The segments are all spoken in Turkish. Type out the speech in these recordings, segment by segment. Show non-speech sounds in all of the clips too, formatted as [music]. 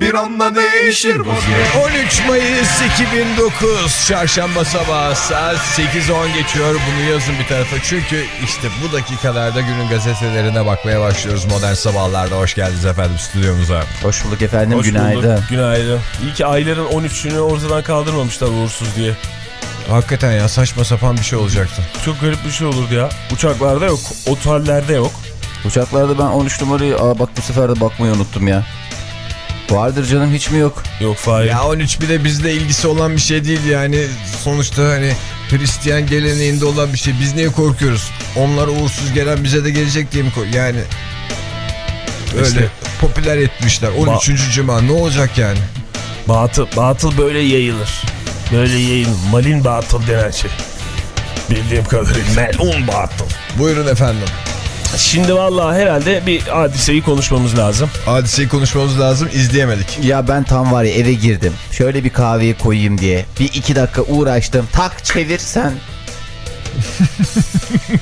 bir anda değişir vaziyet 13 Mayıs 2009 Çarşamba sabahı saat 8.10 geçiyor bunu yazın bir tarafa çünkü işte bu dakikalarda günün gazetelerine bakmaya başlıyoruz modern sabahlarda hoş geldiniz efendim stüdyomuza. Hoş bulduk efendim Hoş günaydın. bulduk. Günaydın. İyi ki ayların 13'ünü ortadan kaldırmamışlar uğursuz diye. Hakikaten ya saçma sapan bir şey olacaktı. Çok garip bir şey olurdu ya. Uçaklarda yok, otellerde yok. Uçaklarda ben 13 numarayı aa bak bu sefer de bakmayı unuttum ya. Vardır canım hiç mi yok? Yok Fahir. Ya 13 bir de bizle ilgisi olan bir şey değil yani sonuçta hani Hristiyan geleneğinde olan bir şey biz niye korkuyoruz? Onlar uğursuz gelen bize de gelecek diye mi? Yani öyle İşte. popüler etmişler 13. cuma ne olacak yani? Batıl, batıl böyle yayılır. Böyle yayılır. Malin batıl denen şey. Bildiğim kadarıyla. Melun batıl. Buyurun efendim. Şimdi vallahi herhalde bir hadiseyi konuşmamız lazım. Hadiseyi konuşmamız lazım izleyemedik. Ya ben tam var ya eve girdim. Şöyle bir kahveyi koyayım diye. Bir iki dakika uğraştım. Tak çevir sen. [laughs]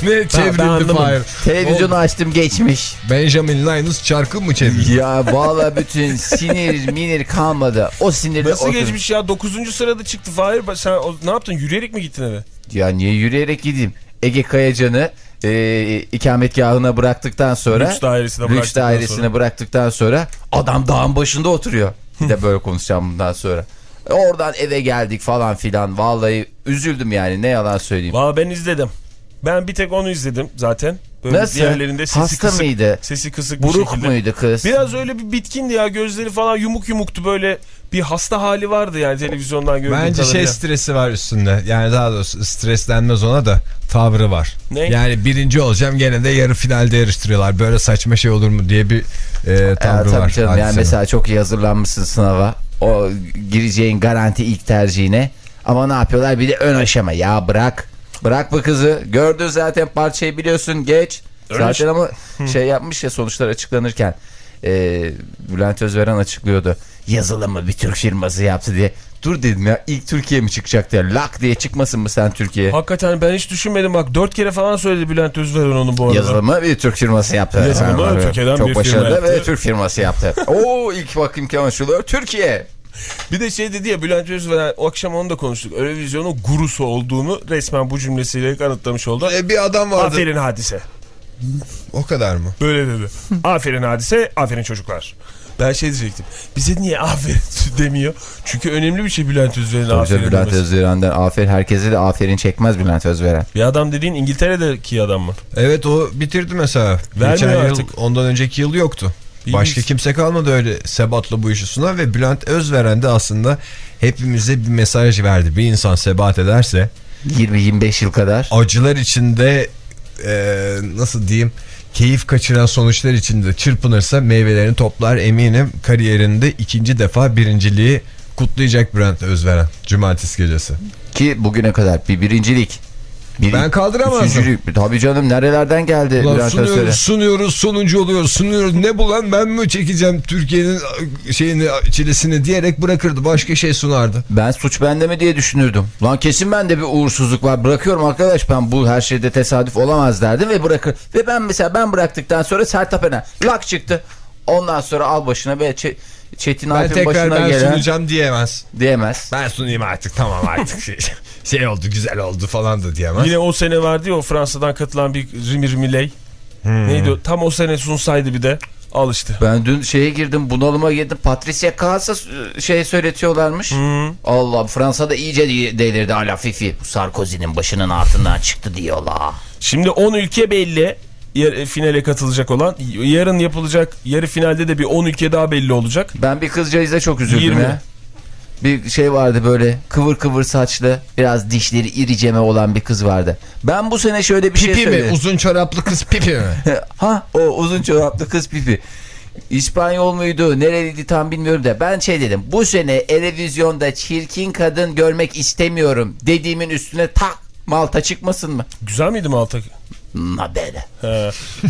ne çevrildi. Fahir? Televizyonu açtım geçmiş. Benjamin Linus çarkı mı çevirdi? Ya valla bütün [laughs] sinir minir kalmadı. O sinirde Nasıl otur- geçmiş ya? 9. sırada çıktı Fahir. Sen o- ne yaptın? Yürüyerek mi gittin eve? Ya niye yürüyerek gideyim? Ege Kayacan'ı e, ikametgahına bıraktıktan sonra Lüks dairesine lüks bıraktıktan dairesine sonra. bıraktıktan sonra adam dağın başında oturuyor. Bir de böyle [laughs] konuşacağım bundan sonra. Oradan eve geldik falan filan. Vallahi üzüldüm yani ne yalan söyleyeyim. Valla ben izledim. Ben bir tek onu izledim zaten. Böyle Nasıl? Diğerlerinde sesi Hasta kısık. mıydı? Sesi kısık bir Buruk şekilde. muydu kız? Biraz öyle bir bitkindi ya gözleri falan yumuk yumuktu böyle bir hasta hali vardı yani televizyondan gördüğüm Bence şey kadarıyla. stresi var üstünde. Yani daha doğrusu streslenmez ona da tavrı var. Ne? Yani birinci olacağım gene de yarı finalde yarıştırıyorlar. Böyle saçma şey olur mu diye bir e, Ya, tavrı tabii var. canım yani hadisenin. mesela çok iyi hazırlanmışsın sınava. O gireceğin garanti ilk tercihine. Ama ne yapıyorlar? Bir de ön aşama. Ya bırak. Bırak bu kızı. Gördün zaten parçayı biliyorsun. Geç. Ön zaten ama şey yapmış ya sonuçlar açıklanırken. E, Bülent Özveren açıklıyordu. Yazılımı bir Türk firması yaptı diye. Dur dedim ya ilk Türkiye mi çıkacak diye. Lak diye çıkmasın mı sen Türkiye'ye? Hakikaten ben hiç düşünmedim bak dört kere falan söyledi Bülent Özveren onu bu arada. Yazılımı bir Türk firması yaptı. Yazılımı Türkiye'den Çok bir başarılı firma yaptı. ve Türk firması yaptı. [laughs] Oo ilk bakayım konuşuluyor. Türkiye. Bir de şey dedi ya Bülent Özveren o akşam onu da konuştuk. Eurovizyonun gurusu olduğunu resmen bu cümlesiyle kanıtlamış oldu. E, bir adam vardı. Aferin hadise. O kadar mı? Böyle dedi. aferin hadise, aferin çocuklar. Ben şey diyecektim. Bize niye aferin [laughs] demiyor? Çünkü önemli bir şey Bülent Özveren'e aferin canım, Bülent demesi. Özveren'den aferin herkese de aferin çekmez Bülent Özveren. Bir adam dediğin İngiltere'deki adam mı? Evet o bitirdi mesela. Vermiyor Geçen yıl artık. ondan önceki yıl yoktu. İyi Başka biz- kimse kalmadı öyle sebatla bu işi sunan ve Bülent Özveren de aslında hepimize bir mesaj verdi. Bir insan sebat ederse 20-25 yıl kadar. acılar içinde e, nasıl diyeyim keyif kaçıran sonuçlar içinde çırpınırsa meyvelerini toplar eminim kariyerinde ikinci defa birinciliği kutlayacak Bülent Özveren cumartesi gecesi. Ki bugüne kadar bir birincilik. Bir, Ben kaldıramazdım. Üçüncülük. Tabii canım nerelerden geldi Ulan Bülent sunuyoruz, sunuyoruz, sonuncu oluyoruz, sunuyoruz. Ne bulan ben mi çekeceğim Türkiye'nin şeyini, çilesini diyerek bırakırdı. Başka şey sunardı. Ben suç bende mi diye düşünürdüm. Lan kesin bende bir uğursuzluk var. Bırakıyorum arkadaş ben bu her şeyde tesadüf olamaz derdim ve bırakır. Ve ben mesela ben bıraktıktan sonra Sertab Erener lak çıktı. Ondan sonra al başına Ç- Çetin Ben Alp'in tekrar başına ben gelen sunacağım diyemez. diyemez. Ben sunayım artık tamam artık [laughs] şey, oldu güzel oldu falan da diyemez. Yine o sene vardı ya o Fransa'dan katılan bir Rimir Miley. Hmm. Neydi o? Tam o sene sunsaydı bir de al işte. Ben dün şeye girdim bunalıma girdim. Patricia Kaas'a şey söyletiyorlarmış. Allah Fransa'da iyice de- delirdi hala Fifi. Sarkozy'nin başının altından çıktı diyorlar. Şimdi 10 ülke belli. Yer, finale katılacak olan. Yarın yapılacak yarı finalde de bir 10 ülke daha belli olacak. Ben bir kızcağıza çok üzüldüm 20. ya. Bir şey vardı böyle kıvır kıvır saçlı biraz dişleri iriceme olan bir kız vardı. Ben bu sene şöyle bir şey Pipi mi? söyledim. Uzun çoraplı kız pipi mi? [laughs] ha o uzun çoraplı kız pipi. İspanyol muydu? Nereliydi tam bilmiyorum da. Ben şey dedim. Bu sene Erevizyon'da çirkin kadın görmek istemiyorum dediğimin üstüne tak Malta çıkmasın mı? Güzel miydi Malta?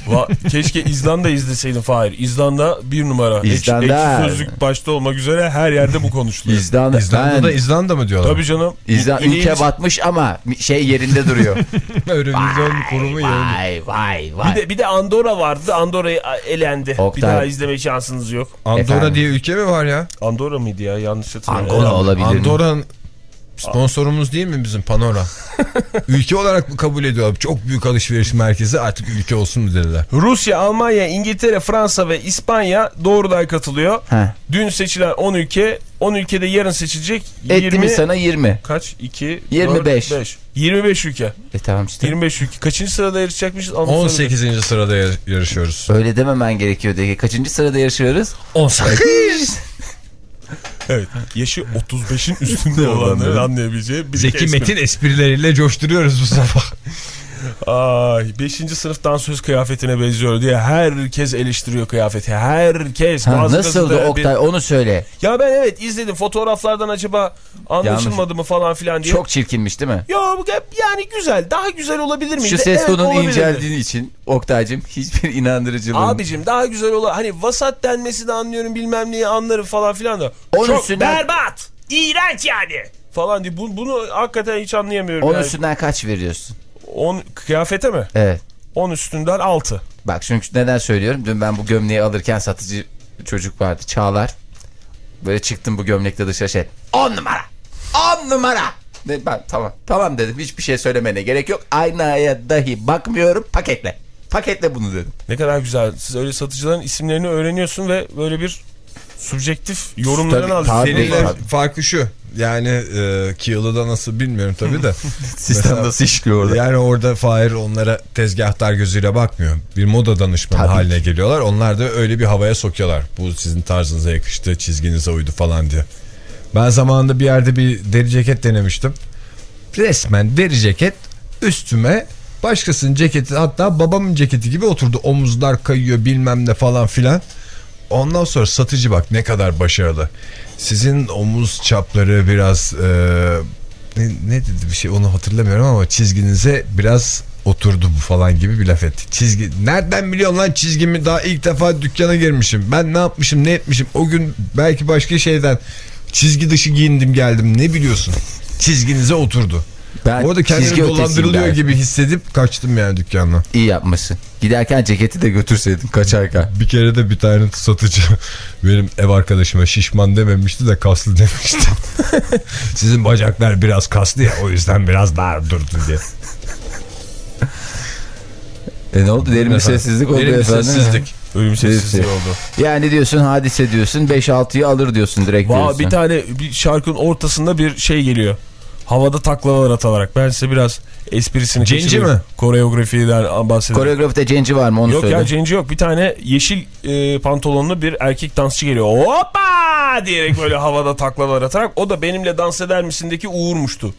Va- Keşke İzlanda izleseydin Fahir. İzlanda bir numara. Ekşi- İzlanda. Ekşi sözlük başta olmak üzere her yerde bu konuşuluyor. İzlanda. İzlanda'da ben- İzlanda mı diyorlar? Tabii canım. İzlanda İneğin- ülke batmış ama şey yerinde duruyor. [laughs] Eurovision kurumu yerinde. vay vay vay. Bir de, bir de Andorra vardı. Andorra elendi. Oktay. Bir daha izleme şansınız yok. Andorra Efendim? diye ülke mi var ya? Andorra mıydı ya? Yanlış hatırlamıyorum. Angola olabilir mi? Sponsorumuz değil mi bizim Panora? [laughs] ülke olarak mı kabul ediyorlar? Çok büyük alışveriş merkezi artık ülke olsun mu dediler. Rusya, Almanya, İngiltere, Fransa ve İspanya doğrudan katılıyor. Heh. Dün seçilen 10 ülke, 10 ülkede yarın seçilecek. Etti 20 mi sana 20. kaç? 2 25. 4, 5. 25 ülke. E tamam işte. 25 ülke. Kaçıncı sırada yarışacakmışız? Anlatamadım. 18. sırada yar- yarışıyoruz. Öyle dememen gerekiyor diye. Kaçıncı sırada yarışıyoruz? 18. Evet. Yaşı 35'in üstünde olanların anlayabileceği bir Zeki. Metin esprileriyle coşturuyoruz bu sabah. Ay 5. sınıf dansöz kıyafetine benziyor diye herkes eleştiriyor kıyafeti. Herkes. Ha, Bazı nasıldı Oktay onu söyle. Bir... Ya ben evet izledim. Fotoğraflardan acaba anlaşılmadı mı falan filan diye. Çok çirkinmiş değil mi? Ya bu yani güzel. Daha güzel olabilir miydi? Şu ses Evet, tonun olabilirdi. inceldiğin için Oktay'cım hiçbir inandırıcılığın. Abicim daha güzel olur. Hani vasat denmesini anlıyorum bilmem neyi anlarım falan filan da. Onun Çok üstünden- berbat. iğrenç yani. Falan diye. Bu- Bunu hakikaten hiç anlayamıyorum. Onun yani. üstünden kaç veriyorsun? 10 kıyafete mi? Evet. 10 üstünden 6. Bak çünkü neden söylüyorum? Dün ben bu gömleği alırken satıcı çocuk vardı. Çağlar. Böyle çıktım bu gömlekle dışarı şey. 10 numara. 10 numara. Dedim ben tamam. Tamam dedim. Hiçbir şey söylemene gerek yok. Aynaya dahi bakmıyorum. Paketle. Paketle bunu dedim. Ne kadar güzel. Siz öyle satıcıların isimlerini öğreniyorsun ve böyle bir subjektif yorumlarını Tabii. Seninle Tabii. farkı şu. Yani e, Kiyalı'da nasıl bilmiyorum tabii de. [laughs] Sistem Mesela- nasıl işliyor orada? Yani orada Fahir onlara tezgahtar gözüyle bakmıyor. Bir moda danışmanı Tabii haline geliyorlar. Onlar da öyle bir havaya sokuyorlar. Bu sizin tarzınıza yakıştı, çizginize uydu falan diye. Ben zamanında bir yerde bir deri ceket denemiştim. Resmen deri ceket üstüme başkasının ceketi hatta babamın ceketi gibi oturdu. Omuzlar kayıyor bilmem ne falan filan. Ondan sonra satıcı bak ne kadar başarılı. Sizin omuz çapları biraz e, ne, ne dedi bir şey onu hatırlamıyorum ama çizginize biraz oturdu bu falan gibi bir laf etti. Çizgi nereden biliyorsun lan çizgimi daha ilk defa dükkana girmişim. Ben ne yapmışım ne etmişim o gün belki başka şeyden çizgi dışı giyindim geldim ne biliyorsun. Çizginize oturdu. Ben Orada kendimi çizgi ötesiyim dolandırılıyor der. gibi hissedip kaçtım yani dükkandan. İyi yapmışsın. Giderken ceketi de götürseydin kaçarken. Bir kere de bir tane satıcı [laughs] benim ev arkadaşıma şişman dememişti de kaslı [laughs] demişti. Sizin bacaklar biraz kaslı ya o yüzden biraz dar durdu diye. E ne oldu? Derin bir sessizlik oldu Derin bir efendim. sessizlik. Ölüm sessizliği oldu. Yani diyorsun hadise diyorsun 5-6'yı alır diyorsun direkt Va diyorsun. bir tane bir şarkının ortasında bir şey geliyor. Havada taklalar atarak. Ben size biraz esprisini Cenci mi? Koreografiden bahsedeyim. Koreografide cenci var mı onu Yok söyle. ya cenci yok. Bir tane yeşil e, pantolonlu bir erkek dansçı geliyor. Hoppa diyerek böyle havada taklalar atarak. O da benimle dans eder misindeki Uğur'muştu.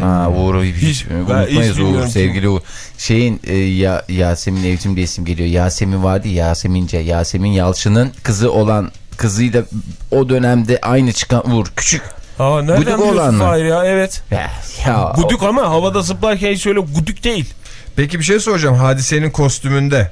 Ha Uğur'u hiç, Hiç- unutmayız hiç Uğur sevgili Uğur. Şeyin e, ya, Yasemin Evcim diye isim geliyor. Yasemin vardı ya, Yasemince. Yasemin Yalçın'ın kızı olan kızıyla o dönemde aynı çıkan Uğur. Küçük. Aa, nereden Guduk olan mı? Ya? Evet. Ya, ya, Guduk ama havada zıplarken hiç öyle guduk değil. Peki bir şey soracağım. Hadisenin kostümünde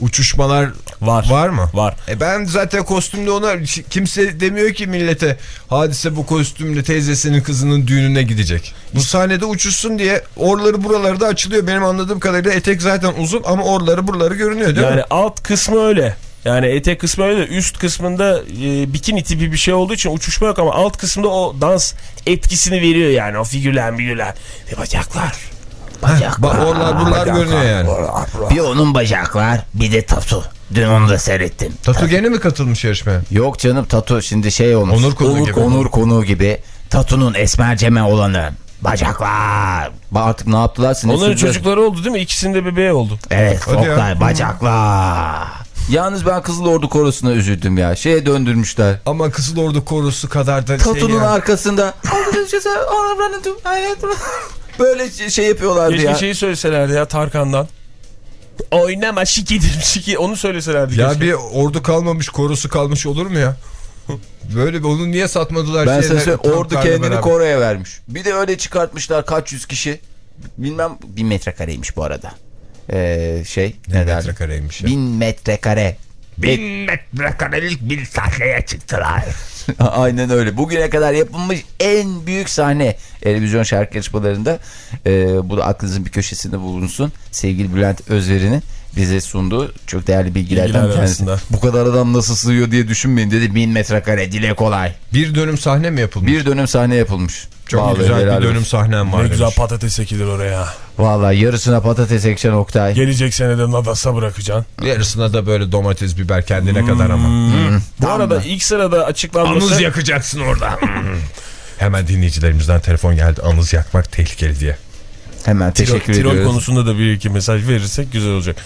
uçuşmalar Var. var mı? Var. E ben zaten kostümde ona kimse demiyor ki millete hadise bu kostümle teyzesinin kızının düğününe gidecek. Bu sahnede uçuşsun diye orları buraları da açılıyor. Benim anladığım kadarıyla etek zaten uzun ama orları buraları görünüyor değil Yani mi? alt kısmı öyle. Yani etek kısmı öyle. Üst kısmında e, bikini tipi bir şey olduğu için uçuşma yok ama alt kısmında o dans etkisini veriyor yani. O figürler figürler. Ve bacaklar. Heh, bak oralar buralar görünüyor yani. Bir onun bacaklar bir de tatu. Dün onu da seyrettim. Tatu gene mi katılmış yarışmaya? Yok canım tatu şimdi şey olmuş. Onur konuğu gibi. Onur konuğu gibi. Tatu'nun esmerceme olanı. Bacaklar. Ba- Artık ne yaptılar? Onların çocukları oldu değil mi? İkisinde bebeği oldu. Evet. Oktay bacaklar. Yalnız ben Kızıl Ordu Korosu'na üzüldüm ya. Şeye döndürmüşler. Ama Kızıl Ordu korusu kadar da şey Tatu'nun ya. arkasında. [laughs] Böyle şey yapıyorlardı Keşke ya. şeyi söyleselerdi ya Tarkan'dan. Oynama şikidir şiki. Onu söyleselerdi Ya keşke. bir ordu kalmamış korusu kalmış olur mu ya? [laughs] Böyle onu niye satmadılar? Ben şeyler, size söyleyeyim, ordu kendini beraber? Kore'ye vermiş. Bir de öyle çıkartmışlar kaç yüz kişi. Bilmem bin metrekareymiş bu arada. Ee, şey ne, Ne metrekareymiş ya. Bin metrekare. Bin metrekarelik bir sahneye çıktılar. [laughs] Aynen öyle. Bugüne kadar yapılmış en büyük sahne televizyon şarkı yarışmalarında. Ee, bu da aklınızın bir köşesinde bulunsun. Sevgili Bülent Özveri'nin bize sunduğu çok değerli bilgilerden Bilgiler bir tanesi. arasında. Bu kadar adam nasıl sığıyor diye düşünmeyin dedi. Bin metrekare dile kolay. Bir dönüm sahne mi yapılmış? Bir dönüm sahne yapılmış. Çok Vallahi güzel bir dönüm olsun. sahnem var. Ne demiş. güzel patates ekilir oraya. Vallahi yarısına patates ekşen Oktay. Gelecek senede Nadas'a bırakacaksın. Yarısına da böyle domates, biber kendine kadar ama. Bu Tam arada da. ilk sırada açıklanması... Anız yakacaksın orada. [laughs] Hemen dinleyicilerimizden telefon geldi. Anız yakmak tehlikeli diye. Hemen teşekkür Tirol ediyoruz. konusunda da bir iki mesaj verirsek güzel olacak.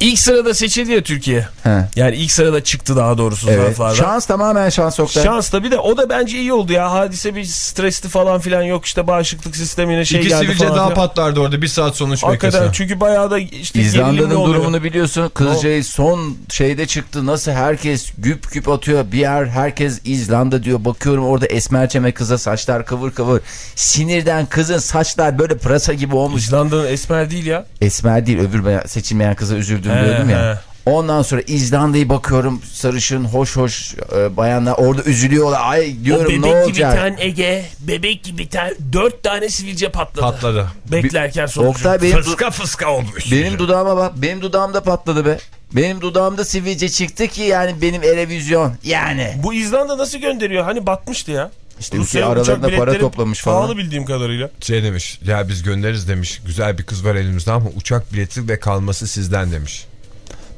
İlk sırada seçildi ya Türkiye. He. Yani ilk sırada çıktı daha doğrusu Evet. zarflardan. Şans tamamen şans Oktay. Şans da bir de o da bence iyi oldu ya. Hadise bir stresli falan filan yok işte bağışıklık sistemine şey İki geldi sivilce falan daha filan. patlardı orada. Bir saat sonuç Hakikaten beklese. çünkü bayağı da işte İzlanda'nın durumunu biliyorsun. Kızcağız son şeyde çıktı. Nasıl herkes güp güp atıyor. Bir yer herkes İzlanda diyor. Bakıyorum orada esmer çeme kıza saçlar kıvır kıvır. Sinirden kızın saçlar böyle pırasa gibi olmuş. İzlanda'nın esmer değil ya. Esmer değil öbür seçilmeyen kıza üzüldüm He, diyordum ya. he. Ondan sonra İzlanda'yı bakıyorum sarışın hoş hoş e, bayanlar orada üzülüyorlar. Ay diyorum ne gibi olacak? ten Ege, bebek gibi ten, dört tane sivilce patladı. Patladı. Beklerken sonucu. Oktay benim, Fıska fıska olmuş. benim dudağıma bak. Benim dudağımda patladı be. Benim dudağımda sivilce çıktı ki yani benim erevizyon. Yani. Bu İzlanda nasıl gönderiyor? Hani batmıştı ya. İşte ülke aralarında uçak para biletleri toplamış falan. Pahalı bildiğim kadarıyla. Şey demiş ya biz göndeririz demiş. Güzel bir kız var elimizde ama uçak bileti ve kalması sizden demiş.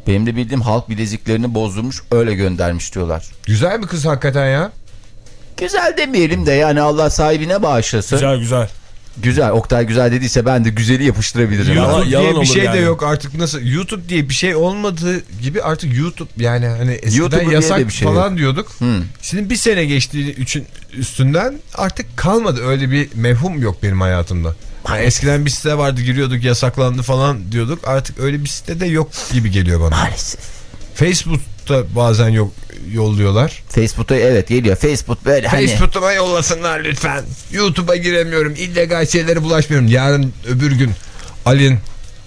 Benim de bildiğim halk bileziklerini bozdurmuş öyle göndermiş diyorlar. Güzel bir kız hakikaten ya. Güzel demeyelim de yani Allah sahibine bağışlasın. Güzel. Güzel güzel. Oktay güzel dediyse ben de güzeli yapıştırabilirim. Yalan- YouTube yalan diye bir şey de yani. yok artık nasıl YouTube diye bir şey olmadığı gibi artık YouTube yani hani eskiden yasak de bir şey falan diyorduk. Hmm. Şimdi bir sene geçtiği üçün üstünden artık kalmadı öyle bir mevhum yok benim hayatımda. Yani eskiden bir site vardı giriyorduk yasaklandı falan diyorduk artık öyle bir site de yok gibi geliyor bana. Maalesef. Facebook'ta bazen yok yolluyorlar. Facebook'ta evet geliyor. Facebook böyle hani. Facebook'uma yollasınlar lütfen. YouTube'a giremiyorum. illegal şeylere bulaşmıyorum. Yarın öbür gün Alin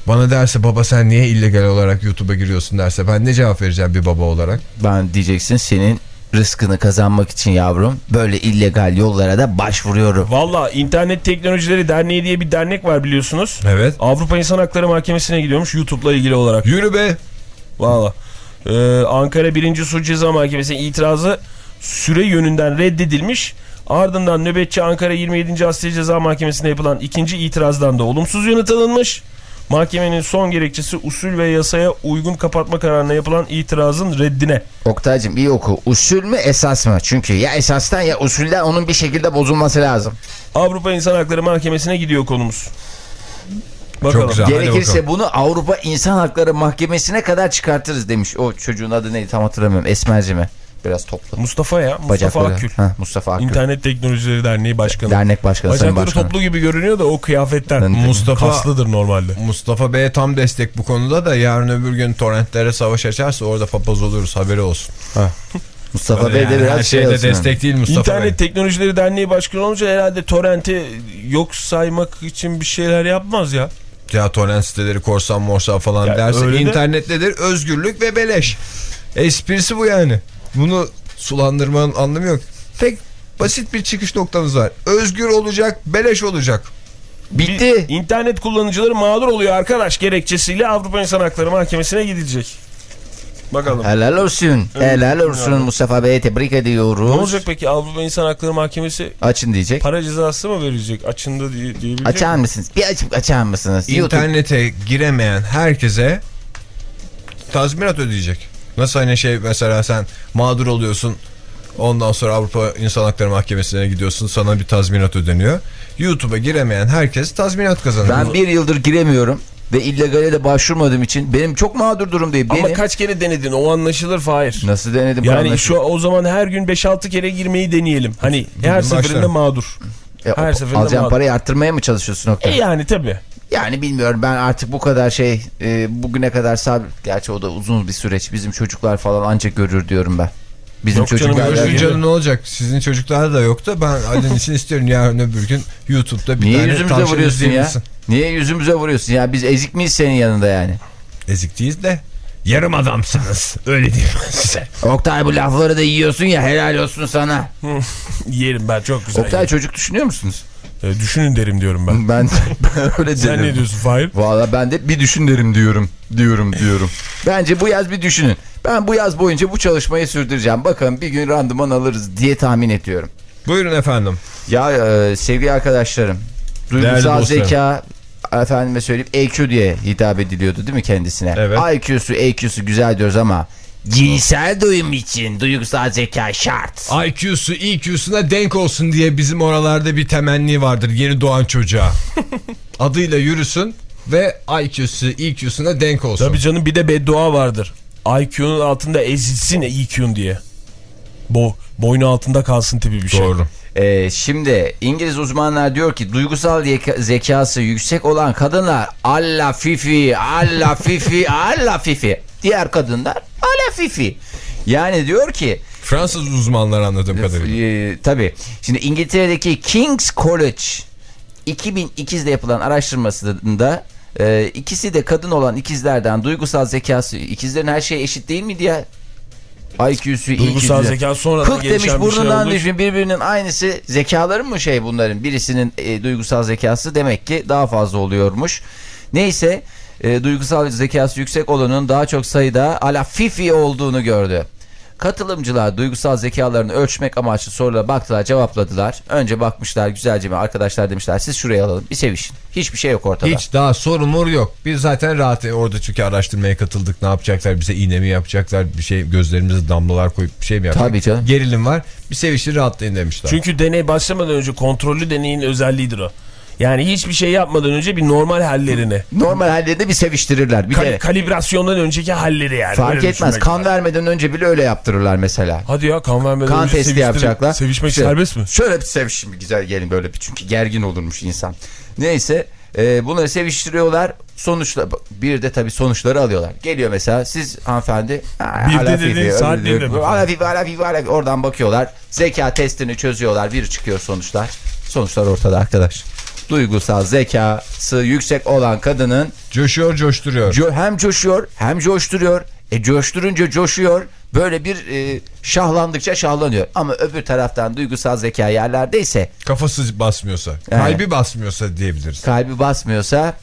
bana derse baba sen niye illegal olarak YouTube'a giriyorsun derse ben ne cevap vereceğim bir baba olarak? Ben diyeceksin senin rızkını kazanmak için yavrum böyle illegal yollara da başvuruyorum. Valla İnternet Teknolojileri Derneği diye bir dernek var biliyorsunuz. Evet. Avrupa İnsan Hakları Mahkemesi'ne gidiyormuş YouTube'la ilgili olarak. Yürü be. Valla. Ee, Ankara 1. Suç Ceza Mahkemesi'ne itirazı süre yönünden reddedilmiş. Ardından nöbetçi Ankara 27. Asliye Ceza Mahkemesi'ne yapılan ikinci itirazdan da olumsuz yanıt alınmış. Mahkemenin son gerekçesi usul ve yasaya uygun kapatma kararına yapılan itirazın reddine. Oktay'cım iyi oku. Usul mü esas mı? Çünkü ya esastan ya usulden onun bir şekilde bozulması lazım. Avrupa İnsan Hakları Mahkemesi'ne gidiyor konumuz. Bakalım. Çok güzel. Gerekirse bakalım. bunu Avrupa İnsan Hakları Mahkemesi'ne kadar çıkartırız demiş. O çocuğun adı neydi tam hatırlamıyorum. Esmerci mi? Biraz toplu. Mustafa ya. Mustafa Bacakları. Akgül. Ha, Mustafa Akgül. İnternet Teknolojileri Derneği Başkanı. Dernek Başkanı Bacakları Başkanı. toplu gibi görünüyor da o kıyafetten. Ben Mustafa- Kaslıdır normalde. Mustafa Bey'e tam destek bu konuda da yarın öbür gün torrentlere savaş açarsa orada papaz oluruz haberi olsun. Mustafa Öyle Bey de yani, biraz her şey şeyde olsun. destek değil Mustafa İnternet Bey. Teknolojileri Derneği Başkanı olunca herhalde torrenti yok saymak için bir şeyler yapmaz ya. Ya torrent siteleri korsan morsan falan Ya derse öyle de- internettedir özgürlük ve beleş. Esprisi bu yani. Bunu sulandırmanın anlamı yok. Tek basit bir çıkış noktamız var. Özgür olacak, beleş olacak. Bitti. Bir- İnternet kullanıcıları mağdur oluyor arkadaş gerekçesiyle Avrupa İnsan Hakları Mahkemesi'ne gidilecek. Bakalım. Helal olsun. Helal olsun Yani. Mustafa Bey'e tebrik ediyoruz. Ne olacak peki Avrupa İnsan Hakları Mahkemesi Açın diyecek. para cezası mı verecek? Açında diye, diyebilecek Açar mi? mısınız? Bir açıp açar mısınız? YouTube. İnternete giremeyen herkese tazminat ödeyecek. Nasıl hani şey mesela sen mağdur oluyorsun ondan sonra Avrupa İnsan Hakları Mahkemesi'ne gidiyorsun sana bir tazminat ödeniyor. YouTube'a giremeyen herkes tazminat kazanıyor. Ben bir yıldır giremiyorum ve illegale de başvurmadığım için benim çok mağdur durumdayım. Ama Benim... kaç kere denedin o anlaşılır Fahir. Nasıl denedim? Yani şu o zaman her gün 5-6 kere girmeyi deneyelim. Hani her başla. seferinde mağdur. E, her o- seferinde alacağım mağdur. parayı arttırmaya mı çalışıyorsun E Oktay? yani tabii. Yani bilmiyorum ben artık bu kadar şey e, bugüne kadar sabır. Gerçi o da uzun bir süreç. Bizim çocuklar falan ancak görür diyorum ben. Bizim Yok çocuklar canım ne olacak? Sizin çocuklar da yok da ben Ali'nin için [laughs] istiyorum yarın öbür gün YouTube'da bir Niye tane yüzümüze vuruyorsun ya? izleyebilsin. Niye yüzümüze vuruyorsun ya? Biz ezik miyiz senin yanında yani? Ezik değiliz de yarım adamsınız. Öyle diyeyim size. Oktay bu lafları da yiyorsun ya helal olsun sana. [laughs] Yerim ben çok güzel. Oktay yerim. çocuk düşünüyor musunuz? E, düşünün derim diyorum ben. Ben, [laughs] ben öyle Sen derim. ne diyorsun Fahir? Valla ben de bir düşün derim diyorum. Diyorum diyorum. Bence bu yaz bir düşünün. Ben bu yaz boyunca bu çalışmayı sürdüreceğim. Bakın bir gün randıman alırız diye tahmin ediyorum. Buyurun efendim. Ya e, sevgili arkadaşlarım. Duygusal zeka efendime söyleyip EQ diye hitap ediliyordu değil mi kendisine? Evet. IQ'su EQ'su güzel diyoruz ama cinsel doyum için duygusal zeka şart. IQ'su EQ'suna denk olsun diye bizim oralarda bir temenni vardır yeni doğan çocuğa. [laughs] Adıyla yürüsün ve IQ'su EQ'suna denk olsun. Tabii canım bir de beddua vardır. IQ'nun altında ezilsin EQ'un diye. Bo boynu altında kalsın tipi bir şey. Doğru. Ee, şimdi İngiliz uzmanlar diyor ki duygusal zekası yüksek olan kadınlar alla fifi, alla fifi, alla fifi. Diğer kadınlar alla fifi. Yani diyor ki Fransız uzmanlar anladığım kadarıyla. e, tabii şimdi İngiltere'deki King's College 2002'de yapılan araştırmasında e, ikisi de kadın olan ikizlerden duygusal zekası ikizlerin her şey eşit değil miydi ya? IQ'su, Duygusal zeka sonradan Kık demiş şey burnundan olduğu düşmüş birbirinin aynısı zekaları mı şey bunların birisinin e, duygusal zekası demek ki daha fazla oluyormuş. Neyse e, duygusal zekası yüksek olanın daha çok sayıda ala fifi olduğunu gördü. Katılımcılar duygusal zekalarını ölçmek amaçlı sorulara baktılar cevapladılar. Önce bakmışlar güzelce mi arkadaşlar demişler siz şuraya alalım bir sevişin. Hiçbir şey yok ortada. Hiç daha sorun mor yok. Biz zaten rahat orada çünkü araştırmaya katıldık. Ne yapacaklar? Bize iğne mi yapacaklar? Bir şey gözlerimize damlalar koyup bir şey mi yapacaklar? Tabii canım. Gerilim var. Bir sevişin rahatlayın demişler. Çünkü deney başlamadan önce kontrollü deneyin özelliğidir o. Yani hiçbir şey yapmadan önce bir normal hallerini. Normal hallerinde bir seviştirirler. Bir Kal- de kalibrasyondan önceki halleri yani. fark etmez kan lazım. vermeden önce bile öyle yaptırırlar mesela. Hadi ya kan vermeden Kan önce testi yapacaklar. Sevişmek İşte serbest mi? Şöyle bir sevişim güzel gelin böyle bir çünkü gergin olurmuş insan. Neyse e, bunları seviştiriyorlar. Sonuçta bir de tabii sonuçları alıyorlar. Geliyor mesela siz hanımefendi. "Aa, Bir de ala dedi, fifi, saat birde mi? ala fifi, ala fifi, ala fifi. Oradan bakıyorlar. Zeka testini çözüyorlar. Bir çıkıyor sonuçlar. Sonuçlar ortada arkadaş. Duygusal zekası yüksek olan kadının Coşuyor coşturuyor. Co- hem coşuyor hem coşturuyor. E coşturunca coşuyor. Böyle bir e, şahlandıkça şahlanıyor. Ama öbür taraftan duygusal zeka yerlerdeyse Kafası basmıyorsa. Evet. Kalbi basmıyorsa diyebiliriz. kalbi basmıyorsa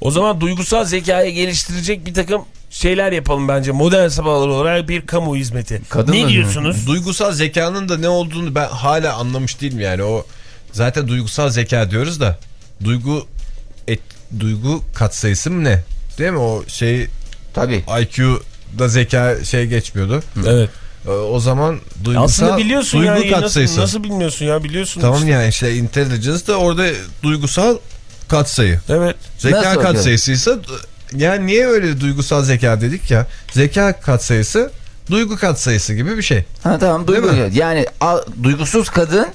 O zaman duygusal zekayı geliştirecek bir takım şeyler yapalım bence. Modern sabahlar olarak bir kamu hizmeti. Kadın ne mı? diyorsunuz? Duygusal zekanın da ne olduğunu ben hala anlamış değilim yani. O zaten duygusal zeka diyoruz da duygu et, duygu katsayısı mı ne? Değil mi o şey tabii. IQ'da zeka şey geçmiyordu. Evet. Ee, O zaman duygusal Aslında biliyorsun duygu yani. katsayısı. Nasıl, nasıl bilmiyorsun ya biliyorsun. Tamam işte. yani işte intelligence da orada duygusal katsayı. Evet. Zeka Nasıl katsayısıysa yani niye öyle duygusal zeka dedik ya? Zeka katsayısı duygu katsayısı gibi bir şey. Ha tamam duygu. Yani a, duygusuz kadın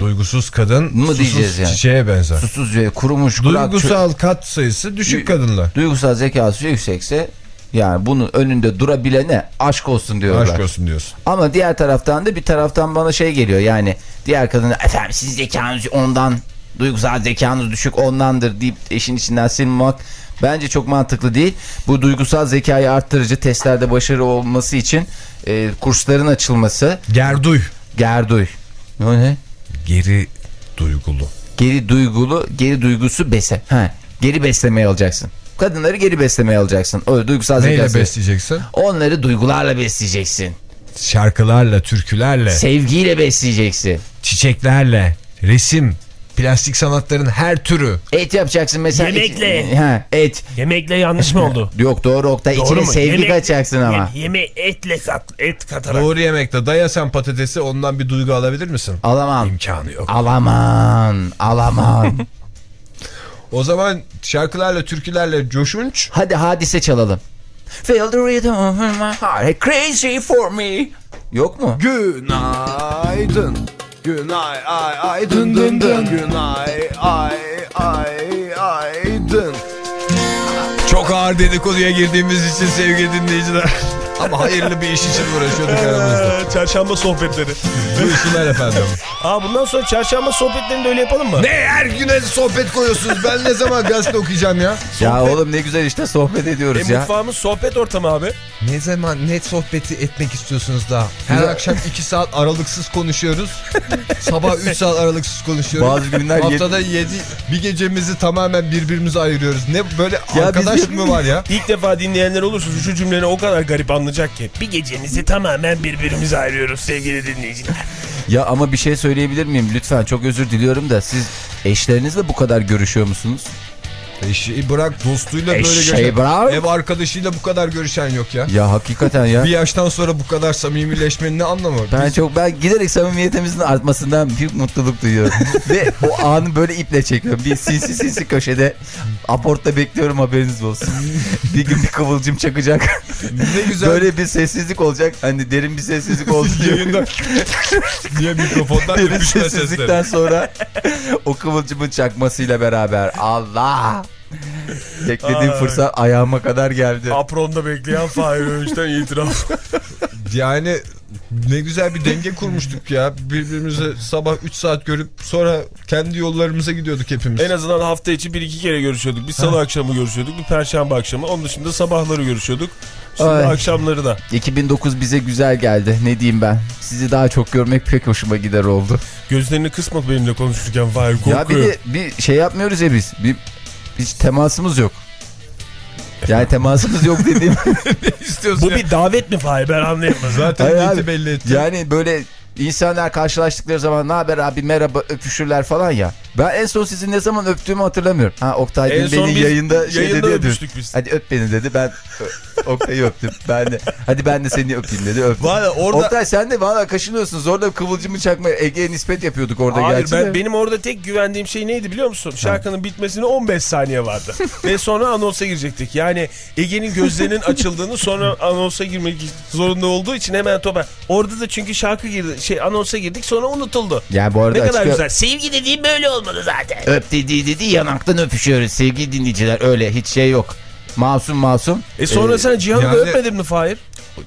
Duygusuz kadın Mı susuz diyeceğiz yani? çiçeğe benzer. susuz ve kurumuş kurak Duygusal katsayısı düşük kadınlar. duygusal zekası yüksekse yani bunun önünde durabilene aşk olsun diyorlar. Aşk olsun diyorsun. Ama diğer taraftan da bir taraftan bana şey geliyor yani diğer kadına efendim sizin zekanız ondan duygusal zekanız düşük ondandır deyip eşin içinden silmek bence çok mantıklı değil. Bu duygusal zekayı arttırıcı testlerde başarı olması için e, kursların açılması Gerduy. gerduy. O ne? Geri duygulu. Geri duygulu, geri duygusu bese. Ha, geri beslemeye alacaksın. Kadınları geri beslemeye alacaksın. O duygusal Neyle zekası. besleyeceksin? Onları duygularla besleyeceksin. Şarkılarla, türkülerle, Sevgiyle besleyeceksin. çiçeklerle, resim, plastik sanatların her türü. Et yapacaksın mesela. Yemekle. Et, ha, et. Yemekle yanlış mı oldu? [laughs] Yok doğru Oktay. Doğru İçine mu? sevgi Yemek- kaçacaksın ama. Yeme etle kat, et katarak. Doğru yemekte daya sen patatesi ondan bir duygu alabilir misin? Alamam. İmkanı yok. Alaman. Alaman. [laughs] [laughs] O zaman şarkılarla, türkülerle coşunç. Hadi hadise çalalım. Feel the rhythm of my heart crazy for me. Yok mu? Günaydın. Günay ay ay dın dın dın. Günay ay ay aydın Çok ağır dedikoduya girdiğimiz için sevgili dinleyiciler. Ama hayırlı bir iş için uğraşıyorduk aramızda. Ee, Çarşamba sohbetleri. Buyursunlar efendim. Aa bundan sonra çarşamba sohbetlerini de öyle yapalım mı? Ne her güne sohbet koyuyorsunuz? Ben ne zaman gazete okuyacağım ya? Ya oğlum ne güzel işte sohbet ediyoruz E, ya. mutfağımız sohbet ortamı abi. Ne zaman net sohbeti etmek istiyorsunuz daha? Her akşam 2 saat aralıksız konuşuyoruz. Sabah 3 saat aralıksız konuşuyoruz. Bazı günler Haftada 7 bir gecemizi tamamen birbirimize ayırıyoruz. Ne böyle Ya arkadaş biz- mı var ya? İlk defa dinleyenler olursa şu cümleni o kadar garip anlayacak ki. Bir gecenizi tamamen birbirimize ayırıyoruz sevgili dinleyiciler. Ya ama bir şey söyleyebilir miyim? Lütfen çok özür diliyorum da siz eşlerinizle bu kadar görüşüyor musunuz? Eşeği bırak dostuyla böyle görüşen. bırak. Ev arkadaşıyla bu kadar görüşen yok ya. Ya hakikaten ya. [laughs] Bir yaştan sonra bu kadar samimileşmenin ne anlamı var? Ben Biz- çok ben giderek samimiyetimizin artmasından büyük mutluluk duyuyorum. [laughs] Ve o anı böyle iple çekiyorum. Bir sinsi sinsi köşede aportta bekliyorum haberiniz olsun. [laughs] bir gün bir kıvılcım çakacak. ne güzel Böyle bir sessizlik olacak. Hani derin bir sessizlik oldu diye. yayında. Niye mikrofondan Derin öpüşme sessizlikten sesleri? sonra o kıvılcımın çakmasıyla beraber Allah. Beklediğim Ay. fırsat ayağıma kadar geldi. Apron'da bekleyen Fahir Öğünç'ten itiraf. Yani ne güzel bir denge kurmuştuk ya. Birbirimize sabah 3 saat görüp sonra kendi yollarımıza gidiyorduk hepimiz. En azından hafta içi bir iki kere görüşüyorduk. Bir salı akşamı görüşüyorduk, bir perşembe akşamı. Onun dışında sabahları görüşüyorduk. Şimdi Ay. akşamları da. 2009 bize güzel geldi. Ne diyeyim ben? Sizi daha çok görmek pek hoşuma gider oldu. Gözlerini kısma benimle konuşurken Fahir korkuyor. Ya bir de bir şey yapmıyoruz ya biz. Bir hiç temasımız yok. Yani temasımız yok dediğim. [laughs] istiyorsun Bu bir davet mi Fahir ben anlayamadım. [laughs] Zaten Hayır abi. belli etti. yani böyle insanlar karşılaştıkları zaman ne haber abi merhaba öpüşürler falan ya. Ben en son sizi ne zaman öptüğümü hatırlamıyorum. Ha Oktay En beni yayında şey dedi ya biz. Hadi öp beni dedi. Ben Oktay'ı öptüm. Ben de hadi ben de seni öpeyim dedi. Öptüm. Valla orada... Oktay sen de valla kaşınıyorsun. Zorla kıvılcımı çakmaya Ege'ye nispet yapıyorduk orada Hayır gerçi. ben, benim orada tek güvendiğim şey neydi biliyor musun? Şarkının bitmesine 15 saniye vardı. [laughs] Ve sonra anonsa girecektik. Yani Ege'nin gözlerinin açıldığını sonra anonsa girmek zorunda olduğu için hemen topa. Orada da çünkü şarkı girdi. Şey anonsa girdik sonra unutuldu. Yani bu arada Ne kadar açık- güzel. Sevgi dediğim böyle olmalı zaten. Öp dedi dedi yanaktan öpüşüyoruz sevgili dinleyiciler. Öyle hiç şey yok. Masum masum. E sonra Ee, sen Cihan'ı yani- da öpmedin mi Fahir?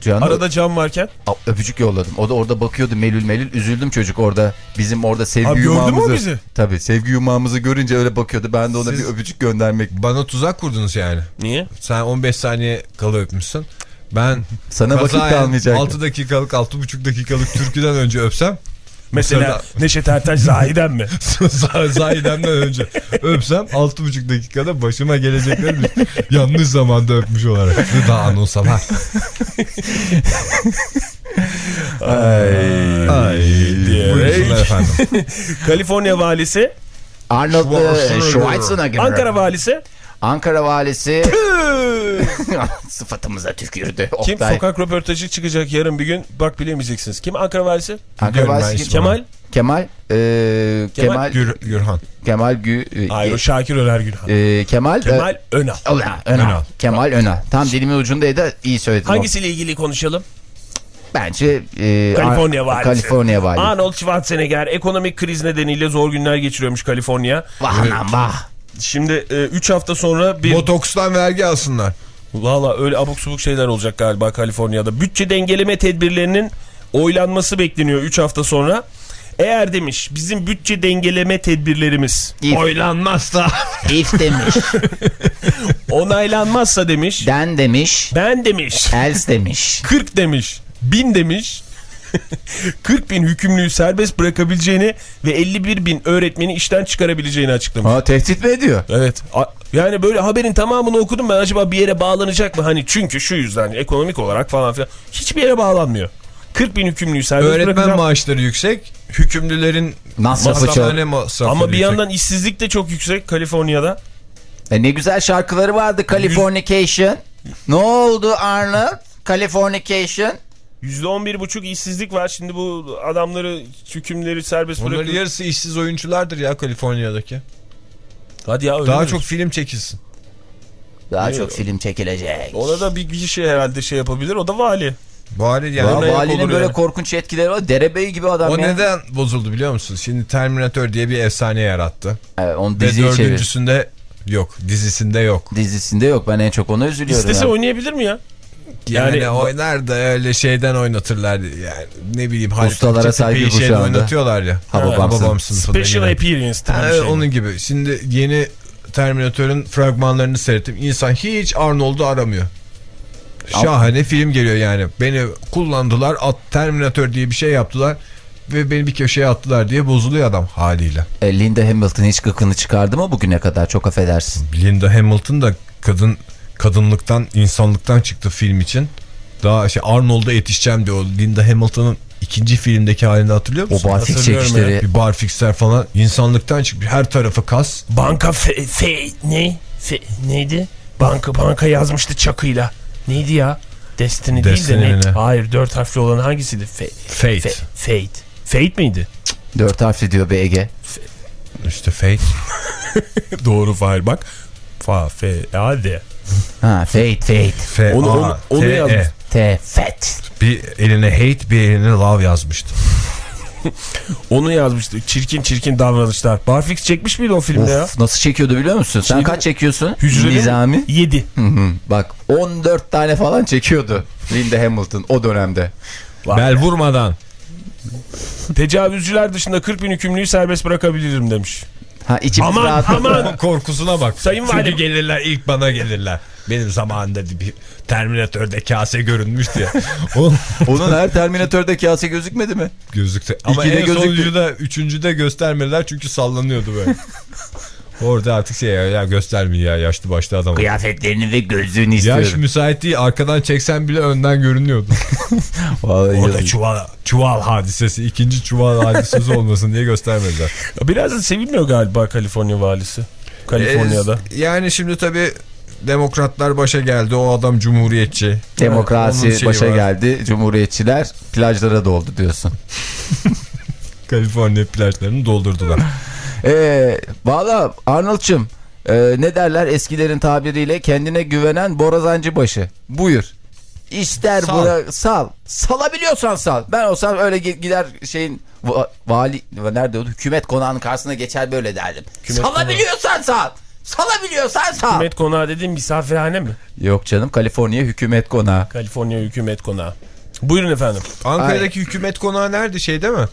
Cihan'a Arada cam varken. A- öpücük yolladım. O da orada bakıyordu melül melül. Üzüldüm çocuk orada. Bizim orada sevgi Abi gördü mü yumağımızı. bizi? Tabii sevgi yumağımızı görünce öyle bakıyordu. Ben de ona Siz- bir öpücük göndermek. Bana tuzak kurdunuz yani. Niye? Sen 15 saniye kala öpmüşsün. Ben Sana vakit kalmayacak. 6 dakikalık 6,5 dakikalık türküden önce öpsem Mesela Neşet Ertaş Zahi'den mi? [laughs] Zahidem'den önce öpsem 6,5 dakikada başıma gelecekleri bir yanlış zamanda öpmüş olarak. Daha anonsa var. Ay. Ay. Efendim. Kaliforniya valisi, Arnold e, Schwarzenegger. Schwarzenegger. Ankara valisi. Ankara valisi [laughs] sıfatımıza tükürdü. Kim Oktay. sokak röportajı çıkacak yarın bir gün bak bilemeyeceksiniz. Kim Ankara valisi? Ankara valisi. Kemal. Kemal. e, Kemal. Gür, Gürhan. Kemal Gü. e, Hayır o Şakir Öner Günhan. e, Kemal. Kemal Önal. e, Önal. Önal. Önal. Kemal Önal. Tam dilimin ucundaydı. iyi söyledin. Hangisiyle ilgili konuşalım? Bence e, Kaliforniya valisi. Kaliforniya valisi. Arnold Schwarzenegger ekonomik kriz nedeniyle zor günler geçiriyormuş Kaliforniya. Vah anam vah. Şimdi 3 hafta sonra bir... Botokstan vergi alsınlar. Valla öyle abuk subuk şeyler olacak galiba Kaliforniya'da. Bütçe dengeleme tedbirlerinin oylanması bekleniyor 3 hafta sonra. Eğer demiş bizim bütçe dengeleme tedbirlerimiz İf, Oylanmazsa. if demiş. [laughs] onaylanmazsa demiş. Den demiş. Ben demiş. Els demiş. 40 demiş. 1000 demiş. [laughs] 40 bin hükümlüyü serbest bırakabileceğini ve 51 bin öğretmeni işten çıkarabileceğini açıklamış. Ha, tehdit mi ediyor? Evet. Yani böyle haberin tamamını okudum ben acaba bir yere bağlanacak mı? Hani çünkü şu yüzden ekonomik olarak falan filan. Hiçbir yere bağlanmıyor. 40 bin hükümlüyü serbest Öğretmen bırakacağım. maaşları yüksek. Hükümlülerin Masrafı çok. masrafı Ama bir yüksek. yandan işsizlik de çok yüksek Kaliforniya'da. E ne güzel şarkıları vardı Californication. Ne oldu Arnold? Californication. %11,5 işsizlik var. Şimdi bu adamları, hükümleri serbest Onların bırakıyor. yarısı işsiz oyunculardır ya Kaliforniya'daki. Hadi ya öyle Daha mi? çok film çekilsin. Daha Ne? çok film çekilecek. Ona da bir kişi herhalde şey yapabilir. O da vali. Ya yani. ne valinin böyle ya? korkunç etkileri var. Derebeyi gibi adam O ya. neden bozuldu biliyor musun? Şimdi Terminator diye bir efsane yarattı. Evet, onu Ve diziye çevir. dördüncüsünde yok. Dizisinde yok. Dizisinde yok. Ben en çok ona üzülüyorum. İstese ya. oynayabilir mi ya? Yani, Yani- oynar da öyle şeyden oynatırlar. Yani ne bileyim. Ustalara saygı şeyde kuşağında. oynatıyorlar ya. Ha, babamsın. Babam sınıfında Special appearance. Ha, şey. onun gibi. Şimdi yeni Terminator'ın fragmanlarını seyrettim. İnsan hiç Arnold'u aramıyor. Şahane film geliyor yani. Beni kullandılar, at Terminator diye bir şey yaptılar ve beni bir köşeye attılar diye bozuluyor adam haliyle. E, Linda Hamilton hiç gıkını çıkardı mı bugüne kadar? Çok affedersin. Linda Hamilton da kadın kadınlıktan, insanlıktan çıktı film için. Daha şey Arnold'a yetişeceğim diyor. Linda Hamilton'ın ikinci filmdeki halini hatırlıyor O musun? barfik Hatırlıyorum çekişleri. Bir barfiksler falan insanlıktan çıkmış. Her tarafı kas. Banka fe, fe ne? Fe, neydi? Banka banka yazmıştı çakıyla. Neydi ya? Destiny, değil Destiny de ne? Hayır dört harfli olan hangisiydi? Fe, Fate. fe, fate. Fate miydi? Dört harfli diyor be Ege. İşte Fate. [laughs] Doğru Fahir bak. Fa, fe, hadi. Ha fate fate. F Onu- A onu- onu T E. yazmış. T fet. Bir eline hate bir eline love yazmıştı. [laughs] Onu yazmıştı. Çirkin çirkin davranışlar. Barfix çekmiş miydi o filmde ya? Of nasıl çekiyordu biliyor musun? Sen Şeydi- kaç çekiyorsun? Hücreli Nizami. 7. Hı hı. Bak 14 tane falan çekiyordu. Linda Hamilton o dönemde. Bel vurmadan. Tecavüzcüler dışında 40 bin hükümlüyü serbest bırakabilirim demiş. Ha Aman, rahat. aman. [laughs] Korkusuna bak. Sayın Çünkü Valim. gelirler ilk bana gelirler. Benim zamanında bir Terminator'da kase görünmüştü ya. [laughs] Onun her Terminatör'de kase gözükmedi mi? gözüktü. Ama İkide en gözüktü. sonuncuyu da üçüncüde göstermediler çünkü sallanıyordu böyle. [laughs] Orada artık şey ya, ya göstermeyin ya yaşlı başlı adam. Kıyafetlerini ve gözlüğünü Yaş istiyorum. müsait değil arkadan çeksen bile önden görünüyordu. [laughs] Vallahi Orada yazık. çuval, çuval hadisesi ikinci çuval hadisesi olmasın diye göstermediler. [laughs] Biraz da sevilmiyor galiba Kaliforniya valisi. Kaliforniya'da. Ee, yani şimdi tabii demokratlar başa geldi o adam cumhuriyetçi. Demokrasi başa var. geldi. Cumhuriyetçiler plajlara doldu diyorsun. [laughs] Kaliforniya plajlarını doldurdular. [laughs] Ee, Valla Arnold'cum e, ne derler eskilerin tabiriyle kendine güvenen borazancı başı. Buyur. İster Sal. bura sal. Salabiliyorsan sal. Ben olsam öyle gi- gider şeyin va- vali nerede o hükümet konağının karşısına geçer böyle derdim. Hükümet Salabiliyorsan sal. Salabiliyorsan sal. Hükümet konağı dediğin misafirhane mi? Yok canım Kaliforniya hükümet konağı. Kaliforniya hükümet konağı. Buyurun efendim. Ankara'daki hükümet konağı nerede şey değil mi?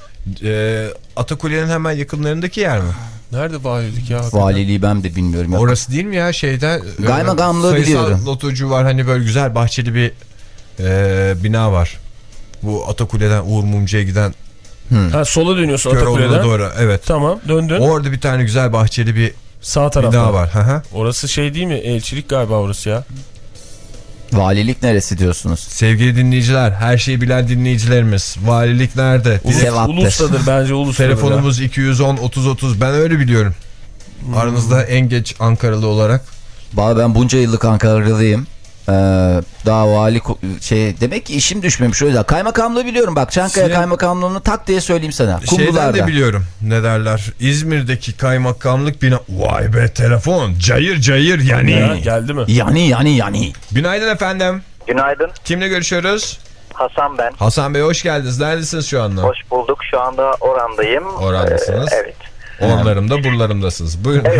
Ee, Atakule'nin hemen yakınlarındaki yer mi? Nerede valilik ya? Valiliği ben de bilmiyorum. Yok. Orası değil mi ya şeyden? e, Kaymakamlığı sayısal biliyorum. lotocu var hani böyle güzel bahçeli bir e, bina var. Bu Atakule'den Uğur Mumcu'ya giden Ha sola dönüyorsun Atakule'den. doğru. Evet. Tamam döndün. Orada bir tane güzel bahçeli bir Sağ tarafta. bina var. Hı hı. Orası şey değil mi? Elçilik galiba orası ya. Valilik neresi diyorsunuz? Sevgili dinleyiciler, her şeyi bilen dinleyicilerimiz. Valilik nerede? Ulus, Sevaptır. ulustadır bence ya. Telefonumuz 210 30 30. Ben öyle biliyorum. Hmm. Aranızda en geç Ankaralı olarak. Valla ben bunca yıllık Ankaralıyım. Ee, daha vali ko- şey demek ki işim düşmemiş öyle. Kaymakamlığı biliyorum bak Çankaya Şey- Kaymakamlığı'nı tak diye söyleyeyim sana. Şeyden de Kumrular'da. biliyorum. Ne derler? İzmir'deki kaymakamlık bina. Vay be telefon. Cayır cayır yani. Ya, geldi mi? Yani yani yani. Günaydın efendim. Günaydın. Kimle görüşüyoruz? Hasan ben. Hasan Bey hoş geldiniz. Neredesiniz şu anda? Hoş bulduk. Şu anda Oran'dayım. Orandasınız. Ee, evet. Orlarımda buralarımdasınız. Buyurun. [laughs]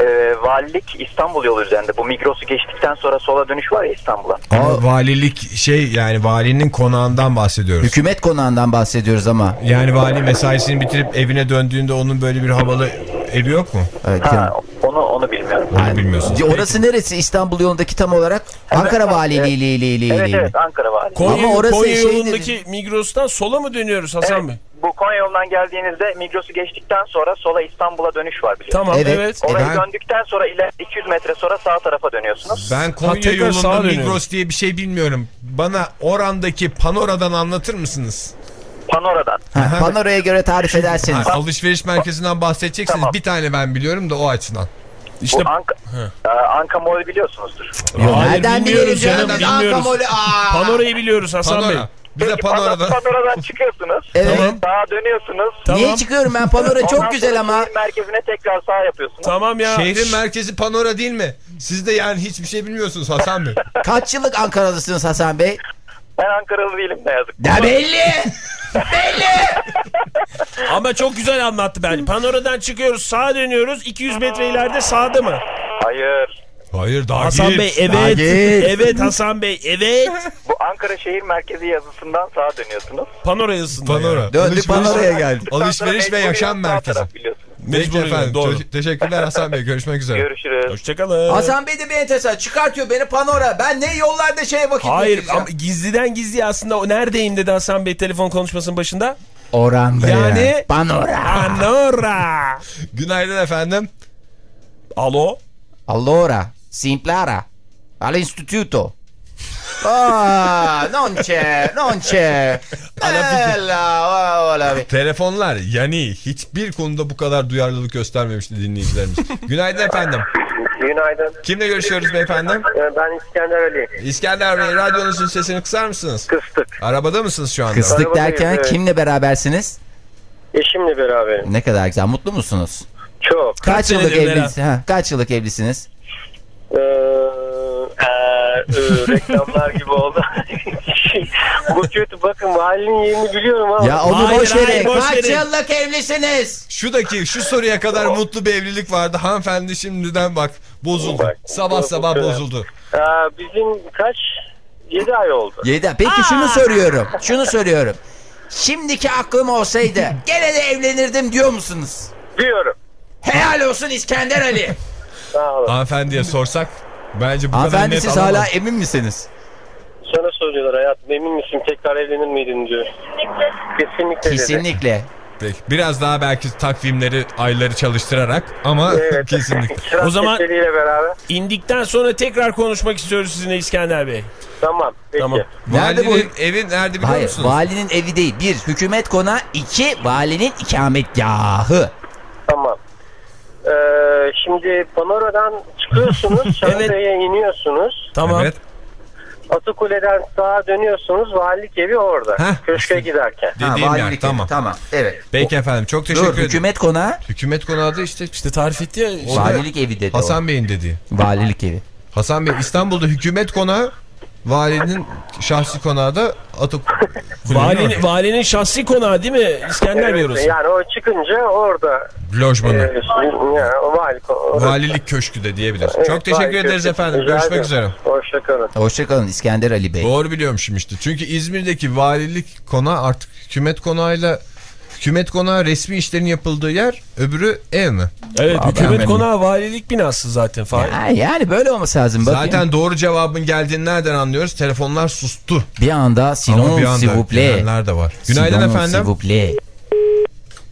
Ee, valilik İstanbul yolu üzerinde. Bu Migros'u geçtikten sonra sola dönüş var ya İstanbul'a. Ama valilik şey yani valinin konağından bahsediyoruz. Hükümet konağından bahsediyoruz ama. Yani vali mesaisini bitirip evine döndüğünde onun böyle bir havalı evi yok mu? Evet, Ha, onu onu bilmiyorum. Onu bilmiyorsunuz. Orası neresi İstanbul yolundaki tam olarak? Ankara Valiliği ile ile ile Evet evet Ankara Valiliği. Konya, Ama orası Konya şey yolundaki Migros'tan sola mı dönüyoruz Hasan Evet, Bey? bu Konya yolundan geldiğinizde Migros'u geçtikten sonra sola İstanbul'a dönüş var biliyorsunuz. Tamam Evet. evet. Orayı Ben- döndükten sonra iler 200 metre sonra sağ tarafa dönüyorsunuz. Ben Konya yolunda. Migros diye bir şey bilmiyorum. Bana Oran'daki Panora'dan anlatır mısınız? Panora'dan. Ha, Panora'ya göre tarif ederseniz. Ha, alışveriş merkezinden bahsedeceksiniz. Tamam. Bir tane ben biliyorum da o açıdan. İşte Bu Anka, Ee, Anka Mall biliyorsunuzdur. Yo, Hayır, nereden bilmiyoruz bilelim canım? bilmiyoruz. Ankamolü- Aa! Panora'yı biliyoruz Hasan Bey. Panora. Bir de Peki, Pano- Panora'dan. Panora'dan çıkıyorsunuz. Evet. Tamam. Sağa dönüyorsunuz. Tamam. Niye çıkıyorum ben Panora çok güzel ama. şehir merkezine tekrar sağ yapıyorsunuz. Tamam ya. Şehrin merkezi Panora değil mi? Siz de yani hiçbir şey bilmiyorsunuz Hasan Bey. Kaç yıllık Ankaralısınız Hasan Bey? Ben Ankaralı değilim ne yazık. Ya belli. Ama çok güzel anlattı bence. Panoradan çıkıyoruz sağa dönüyoruz 200 metre ileride sağda mı? Hayır. Hayır daha Hasan git. Bey Daha evet. git. Evet Hasan Bey evet. Bu Ankara şehir merkezi yazısından sağa dönüyorsunuz. Panora yazısında. Panora. yani. Döndük panoraya geldik. Alışveriş ve yaşam merkezi. taraf Mecburi, efendim. doğru. Te- teşekkürler Hasan Bey. Görüşmek üzere. Görüşürüz. Hoşçakalın. Hasan Bey de bir enteresan çıkartıyor beni panora. Ben ne yollarda şeye vakit Hayır ama gizliden gizliye aslında o neredeyim dedi Hasan Bey telefon konuşmasının başında. Oranda Yani- Panora. Panora. [laughs] Günaydın efendim. Alo. Allora, simplara. All'istituto. Ah, non c'è, non c'è. [laughs] Bella, ola. Telefonlar yani hiçbir konuda bu kadar duyarlılık göstermemişti dinleyicilerimiz. [laughs] Günaydın efendim. Günaydın. Kimle görüşüyoruz beyefendi? Ee, Ben İskender Ali. İskender Bey radyonuzun sesini kısar mısınız? Kıstık. Arabada mısınız şu anda? Kıstık Arabadayız, derken evet. kimle berabersiniz? Eşimle beraberim. Ne kadar güzel, mutlu musunuz? Çok. Kaç, yıllık evlisiniz? Ha, kaç yıllık evlisiniz? Ee, ee, ee, reklamlar gibi oldu. [laughs] Bu kötü bakın mahallenin yerini biliyorum ama. Ya onu Hayır, boş verin. Kaç verin. yıllık evlisiniz? Şu daki şu soruya kadar mutlu bir evlilik vardı. Hanımefendi şimdiden bak bozuldu. Bak, sabah bu- sabah bu- bozuldu. Ee, bizim kaç? 7 ay oldu. Yedi. Peki şunu soruyorum. Şunu soruyorum. Şimdiki aklım olsaydı gene de evlenirdim diyor musunuz? Diyorum. Helal olsun İskender Ali. Sağ olun. Hanımefendiye sorsak bence bu kadar Hanımefendi net siz alamaz. hala emin misiniz? Sana soruyorlar hayatım emin misin tekrar evlenir miydin diyor. Kesinlikle. dedi. Kesinlikle. Peki, Biraz daha belki takvimleri ayları çalıştırarak ama Evet. [laughs] kesinlikle. O zaman- sesliyle beraber. İndikten sonra tekrar konuşmak istiyoruz sizinle İskender Bey. Tamam. Peki. Tamam. Nerede bu? Valinin evi nerede biliyor Hayır, musunuz? valinin evi değil. Bir, hükümet konağı. iki valinin ikametgahı. Şimdi Panora'dan çıkıyorsunuz, [laughs] Çanakkale'ye iniyorsunuz. Tamam. Evet. Atakule'den sağa dönüyorsunuz, valilik evi orada. Heh. Köşke giderken. Dediğim yer, evi. tamam. Tamam, evet. Peki efendim çok teşekkür Dur, ederim. hükümet konağı, Hükümet konağı da işte İşte tarif etti ya. O da- valilik evi dedi Hasan Bey'in dediği. o. Valilik evi. Hasan Bey İstanbul'da hükümet konağı valinin şahsi konağı da Atak [laughs] Valinin, valinin şahsi konağı değil mi İskender Bey Evet, orası? yani o çıkınca orada lojmanı. e, yani, o valilik orası. Valilik köşkü de diyebiliriz. Evet, Çok teşekkür ederiz köşkü. efendim. Rica Görüşmek ederim. üzere. Hoşçakalın. Hoşçakalın İskender Ali Bey. Doğru biliyormuşum işte. Çünkü İzmir'deki valilik konağı artık hükümet konağıyla hükümet konağı resmi işlerin yapıldığı yer öbürü ev mi? Evet Abi, hükümet ben- konağı valilik binası zaten. Ya, yani böyle olması lazım. Bakayım. Zaten doğru cevabın geldiğini nereden anlıyoruz? Telefonlar sustu. bir anda sinon gelenler de var. Günaydın Sinon, efendim. plaît.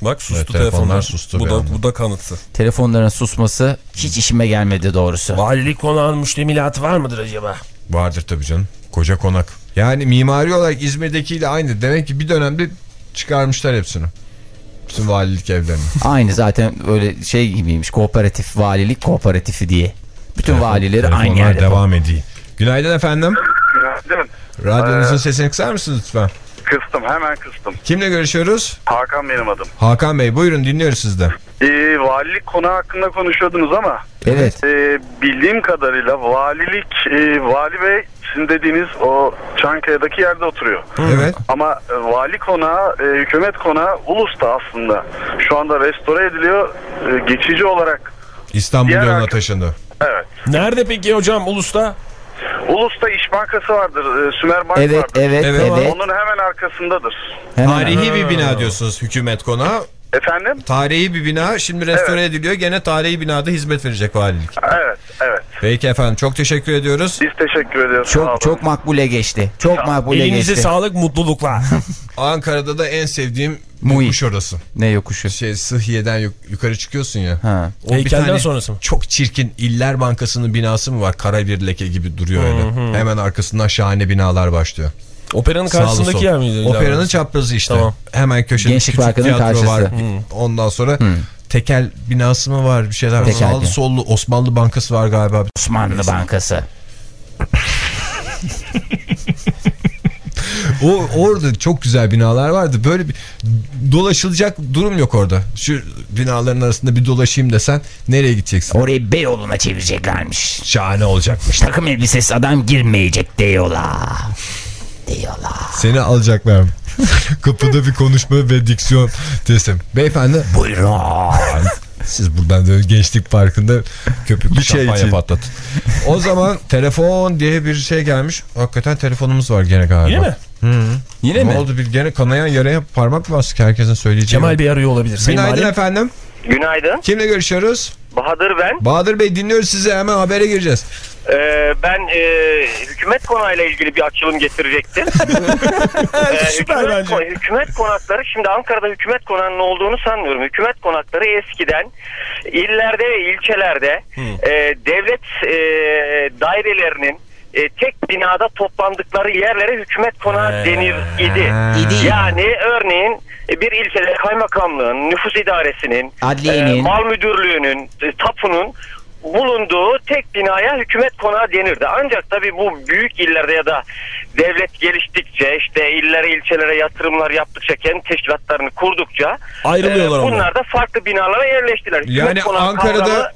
Bak sustu Evet, telefonlar telefonlar. sustu bu da, bu da kanıtı. Telefonların susması hiç işime gelmedi doğrusu. Valilik konağın müştemilatı var mıdır acaba? Vardır tabii canım. Koca konak. Yani mimari olarak İzmir'dekiyle aynı. Demek ki bir dönemde çıkarmışlar hepsini. Bütün valilik evlerini. [laughs] Aynı zaten öyle şey gibiymiş. Kooperatif valilik kooperatifi diye. Bütün valileri aynı yerde. devam ediyor. Günaydın efendim. Günaydın. Radyonuzun Ee, sesini kısar mısınız lütfen? Kıstım hemen kıstım. Kimle görüşüyoruz? Hakan benim adım. Hakan Bey buyurun dinliyoruz sizden. Ee, valilik konağı hakkında konuşuyordunuz ama Evet. e, bildiğim kadarıyla valilik e, vali bey sizin dediğiniz o Çankaya'daki yerde oturuyor. Evet. Ama e, vali konağı, e, hükümet konağı Ulus'ta aslında. Şu anda restore ediliyor. E, geçici olarak İstanbul Diğer yoluna taşındı. evet. Nerede peki hocam Ulus'ta? Ulus'ta İş Bankası vardır. E, Sümer Bank Evet, vardır. evet, Evet. evet. Onun hemen arkasındadır. Hemen. Tarihi bir bina diyorsunuz hükümet konağı. Efendim? Tarihi bir bina şimdi restore ediliyor. Gene tarihi binada hizmet verecek valilik. Evet, evet. Peki efendim çok teşekkür ediyoruz. Biz teşekkür ediyoruz. Çok çok makbule geçti. Çok makbule Elinize geçti. sağlık mutluluklar. [laughs] [laughs] Ankara'da da en sevdiğim Muhi. yokuş orası. Ne yokuşu? Şey Sıhhiye'den yuk- yukarı çıkıyorsun ya. Ha. O bir Heykelden tane sonrası mı? Çok çirkin İller Bankası'nın binası mı var? Kara bir leke gibi duruyor öyle. Hemen arkasından şahane binalar başlıyor. Operanın karşısındaki yer miydi? Operanın çaprazı işte. Tamam. Hemen köşede Gençlik küçük tiyatro karşısı. var. Ondan sonra tekel binası mı var bir şeyler. Tekel Sağlı sollu Osmanlı Bankası var galiba. Osmanlı Bankası. [laughs] O orada çok güzel binalar vardı. Böyle bir dolaşılacak durum yok orada. Şu binaların arasında bir dolaşayım desen nereye gideceksin? Orayı Beyoğlu'na çevireceklermiş. Şahane olacakmış. Takım elbisesiz adam girmeyecek. De Eyvallah. Seni alacaklar. [laughs] Kapıda bir konuşma ve diksiyon teslim. Beyefendi. Buyurun. Siz buradan da gençlik parkında köpüklü Bir şey şampanya için. patlatın. O zaman telefon diye bir şey gelmiş. Hakikaten telefonumuz var gene galiba. Yine mi? Yine Ne mi? oldu bir gene kanayan yaraya parmak mı bastık herkesin söyleyeceği. Kemal Bey arıyor olabilir. Sayın Günaydın Valim. efendim. Günaydın. Kimle görüşüyoruz? Bahadır ben. Bahadır Bey dinliyoruz sizi hemen habere gireceğiz. Ee, ben e, hükümet konağıyla ilgili bir açılım getirecektim. [laughs] Ee, Süper hükümet, bence. kon- hükümet konakları şimdi Ankara'da hükümet konağının olduğunu sanmıyorum. Hükümet konakları eskiden illerde ve ilçelerde e, devlet e, dairelerinin e, tek binada toplandıkları yerlere hükümet konağı He. denir idi. İdi. Yani örneğin e, bir ilçede kaymakamlığın, nüfus idaresinin, Adliyenin. e, mal müdürlüğünün, e, tapunun bulunduğu tek binaya hükümet konağı denirdi. Ancak tabii bu büyük illerde ya da devlet geliştikçe işte illere ilçelere yatırımlar yaptıkça kendi teşkilatlarını kurdukça Ayrılıyorlar e, bunlar da farklı binalara yerleştiler. Hükümet Yani konağı Ankara'da kavramı-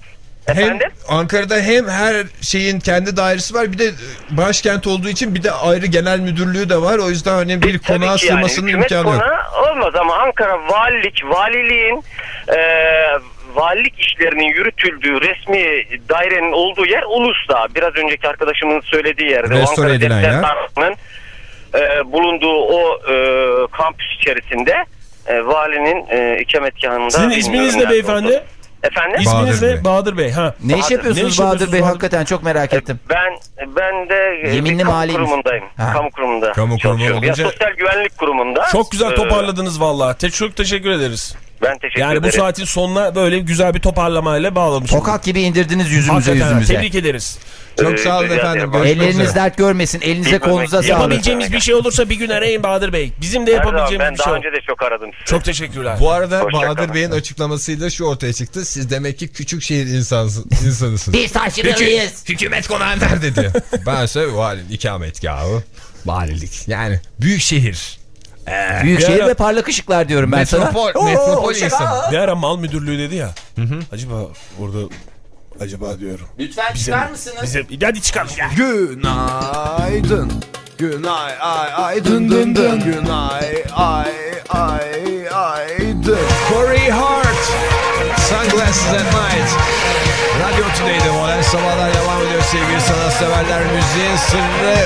hem? Ankara'da hem her şeyin kendi dairesi var bir de başkent olduğu için bir de ayrı genel müdürlüğü de var. O yüzden hani bir konağa yani sığmasının hükümet imkanı yok. konağı olmaz ama Ankara valilik, valiliğin e, valilik işlerinin yürütüldüğü resmi dairenin olduğu yer Ulus'ta. Biraz önceki arkadaşımın söylediği yerde. Restore Ankara edilen yer. E, bulunduğu o e, kampüs içerisinde e, valinin e, ikametgahında. Sizin isminiz ne beyefendi? olduğunu. Efendim? İsminiz Bahadır ne? Bey. Bahadır Bey. Ha. Ne iş Bahadır. yapıyorsunuz Ne iş Bahadır yapıyorsunuz Bey? Bahadır? Hakikaten çok merak ettim. Ben ben de e, Yeminli bir kamu mali misin? kurumundayım. Ha. Kamu kurumunda Kamu kurumu çalışıyorum. Ya olunca- sosyal güvenlik kurumunda. Çok güzel Ee, toparladınız vallahi. Te çok teşekkür ederiz. Ben teşekkür Yani bu ederim. saatin sonuna böyle güzel bir toparlamayla bağlamışsınız. Tokat gibi indirdiniz yüzümüze Hakikaten yüzümüze. tebrik ederiz. Çok Ee, sağ olun efendim. Elleriniz üzere. dert görmesin. Elinize İyi kolunuza sağlık. Yapabileceğimiz bir şey olursa bir gün arayın Bahadır Bey. Bizim de yapabileceğimiz ben bir şey daha olur. önce de çok aradım sizi. Çok teşekkürler. Bu arada Hoşça Bahadır kalın. Bey'in açıklamasıyla şu ortaya çıktı. Siz demek ki küçük şehir insansın, insanısınız. Biz taşırılıyız. Hükümet konağı nerede diyor. Bense valinin ikametgahı. Valilik. Yani büyük şehir. Büyükşehir Bir ara- ve parlak ışıklar diyorum ben sana. Metropol, metropol insan. Bir ara mal müdürlüğü dedi ya. Acaba orada acaba diyorum. Lütfen Bize- çıkar mısınız? Bize, hadi çıkalım. Gel. Günaydın. Günay ay ay dın dın dın. Günay ay ay ay dın. Corey Hart. Sunglasses at Night. Radyo Today'de modern sabahlar devam ediyor sevgili sanatseverler. Müziğin sırrı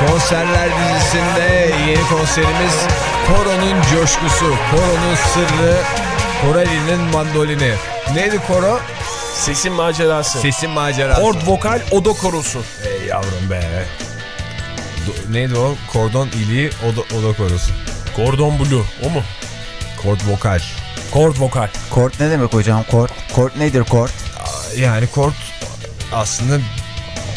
konserler dizisinde yeni konserimiz Koro'nun coşkusu. Koro'nun sırrı. Koreli'nin mandolini. Neydi Koro? Sesin macerası. Sesin macerası. Kord vokal odo korosu. Ey yavrum be. Do- neydi o? Kordon iliği oda, oda korosu. Gordon Blue. O mu? Kord vokal. Kord vokal. Kort ne demek hocam? Kort. Kort nedir kort? Yani kord aslında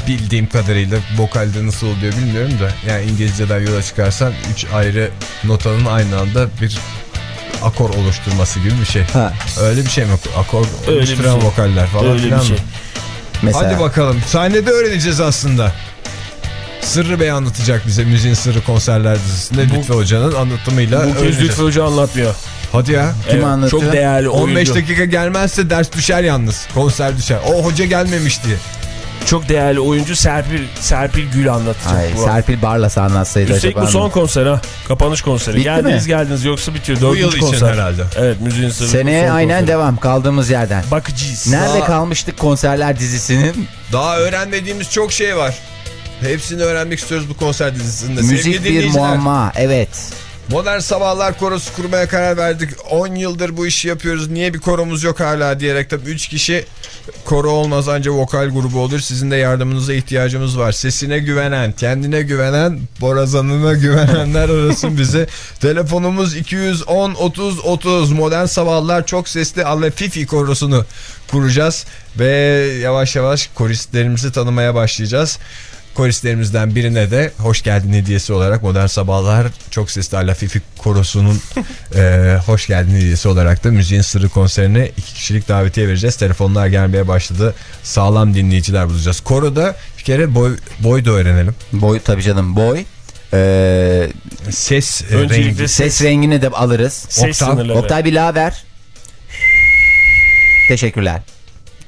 bildiğim kadarıyla vokalde nasıl oluyor bilmiyorum da. Yani İngilizceden yola çıkarsan 3 ayrı notanın aynı anda bir akor oluşturması gibi bir şey. Ha. Öyle bir şey mi? Akor Öyle bir oluşturan şey. vokaller falan Öyle filan bir şey. mı? Mesela. Hadi bakalım. Sahnede öğreneceğiz aslında. Sırrı Bey anlatacak bize Müziğin Sırrı konserler dizisinde Lütfü Hoca'nın anlatımıyla Bu kez. Lütfü Hoca anlatmıyor. Hadi ya. Kim anlatıyor? Çok değerli 15 oyuncu. dakika gelmezse ders düşer yalnız. Konser düşer. O hoca gelmemiş diye. Çok değerli oyuncu Serpil, Serpil Gül anlatacak. Ay, bu. Serpil Barlas anlatsaydı Üstelik acaba. bu son konser ha. Kapanış konseri. Bitti geldiniz mi? geldiniz yoksa bitiyor. Bu Dördüncü yıl için konser. herhalde. Evet müziğin sırrı. Seneye aynen konseri. devam kaldığımız yerden. Bakacağız. Nerede Daha- kalmıştık konserler dizisinin? Daha öğrenmediğimiz çok şey var. Hepsini öğrenmek istiyoruz bu konser dizisinde. Sevgili Müzik bir muamma. Evet. Modern Sabahlar Korosu kurmaya karar verdik. 10 yıldır bu işi yapıyoruz. Niye bir koromuz yok hala diyerek tabii 3 kişi koro olmaz ancak vokal grubu olur. Sizin de yardımınıza ihtiyacımız var. Sesine güvenen, kendine güvenen, borazanına güvenenler arasın bize. [laughs] Telefonumuz 210 30 30. Modern Sabahlar çok sesli Alle Fifi korosunu kuracağız ve yavaş yavaş koristlerimizi tanımaya başlayacağız. Koristlerimizden birine de hoş geldin hediyesi olarak Modern Sabahlar çok sesli Ala Fifi korosunun [laughs] e, hoş geldin hediyesi olarak da Müziğin Sırrı konserine iki kişilik davetiye vereceğiz. Telefonlar gelmeye başladı. Sağlam dinleyiciler bulacağız. Koroda bir kere boy, boy da öğrenelim. Boy tabii canım boy. Ee, Ses e, rengi. ses rengini de alırız. Ses Oktay- sınırları. Oktay bir la ver. Teşekkürler.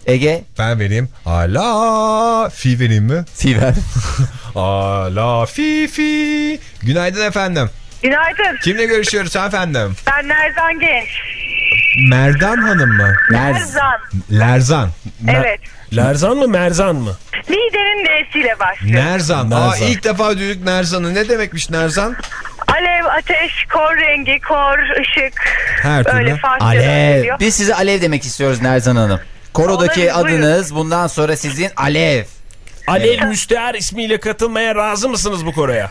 Ege, Ben vereyim. Ala fi vereyim mi? Fiver. [laughs] Ala fi fi. Günaydın efendim. Günaydın. Kimle görüşüyoruz efendim? Ben Nerzan Genç. Merdan Hanım mı? Nerz. Nerzan. Lerzan. Evet. Lerzan mı Merzan mı? Liderin N'siyle başlıyor. Nerzan. Aa, Nerzan. ilk defa duyduk Nerzan'ı. Ne demekmiş Nerzan? Alev, ateş, kor rengi, kor, ışık. Her türlü. Alev. Biz size Alev demek istiyoruz Nerzan Hanım. Korodaki Olabilir, buyurun. adınız bundan sonra sizin Alev. Alev Müstehar ismiyle katılmaya razı mısınız bu Kore'ye?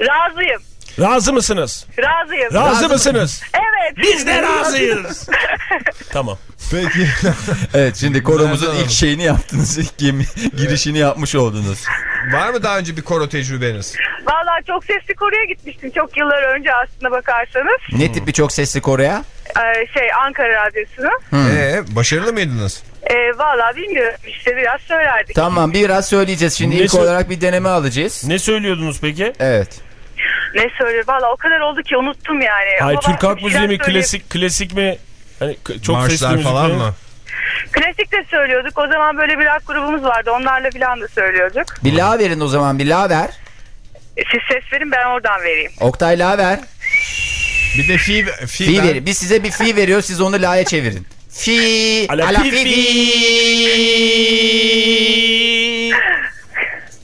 Razıyım. Razı mısınız? Razıyım. Razı, mısınız? Evet. Biz de razıyız. [laughs] tamam. Peki. [laughs] Evet şimdi koromuzun ilk şeyini yaptınız. İlk gemi, girişini yapmış oldunuz. Var mı daha önce bir koro tecrübeniz? Valla çok sesli koruya gitmiştim çok yıllar önce aslında bakarsanız. Ne tip bir çok sesli Kore'ye? Ee, şey Ankara Radyosu'nu. Ee, başarılı mıydınız? Ee, Valla bilmiyorum işte biraz söylerdik. Tamam biraz söyleyeceğiz. Şimdi Ne ilk olarak bir deneme alacağız. Ne söylüyordunuz peki? Evet. Ne söylüyor? Valla o kadar oldu ki unuttum yani. Hayır Türk halk müziği mi klasik klasik mi? Hani çok sesli Marşlar falan mi? mı? Klasik de söylüyorduk. O zaman böyle bir rock grubumuz vardı. Onlarla falan da söylüyorduk. Bir la verin o zaman bir la ver. E, Siz ses verin ben oradan vereyim. Oktay la ver. Bir de fi, fi, Fi ver. verin. Biz size bir fi veriyor siz onu la'ya çevirin. Fi. Ala ala fi fi fi.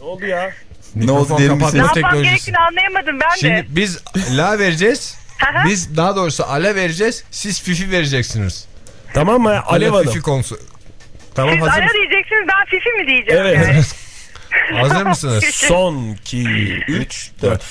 Ne oldu ya? Ne oldu. Ne yapmam gerektiğini anlayamadım ben de. Şimdi biz la vereceğiz. Hı hı. biz daha doğrusu ala vereceğiz. Siz fifi vereceksiniz. Tamam mı Alev Ala Hanım? fifi konusu. Tamam Siz hazır, mısın? diyeceksiniz ben Fifi mi diyeceğim Evet. yani. [laughs] hazır mısınız? [laughs] Son 2 3 4.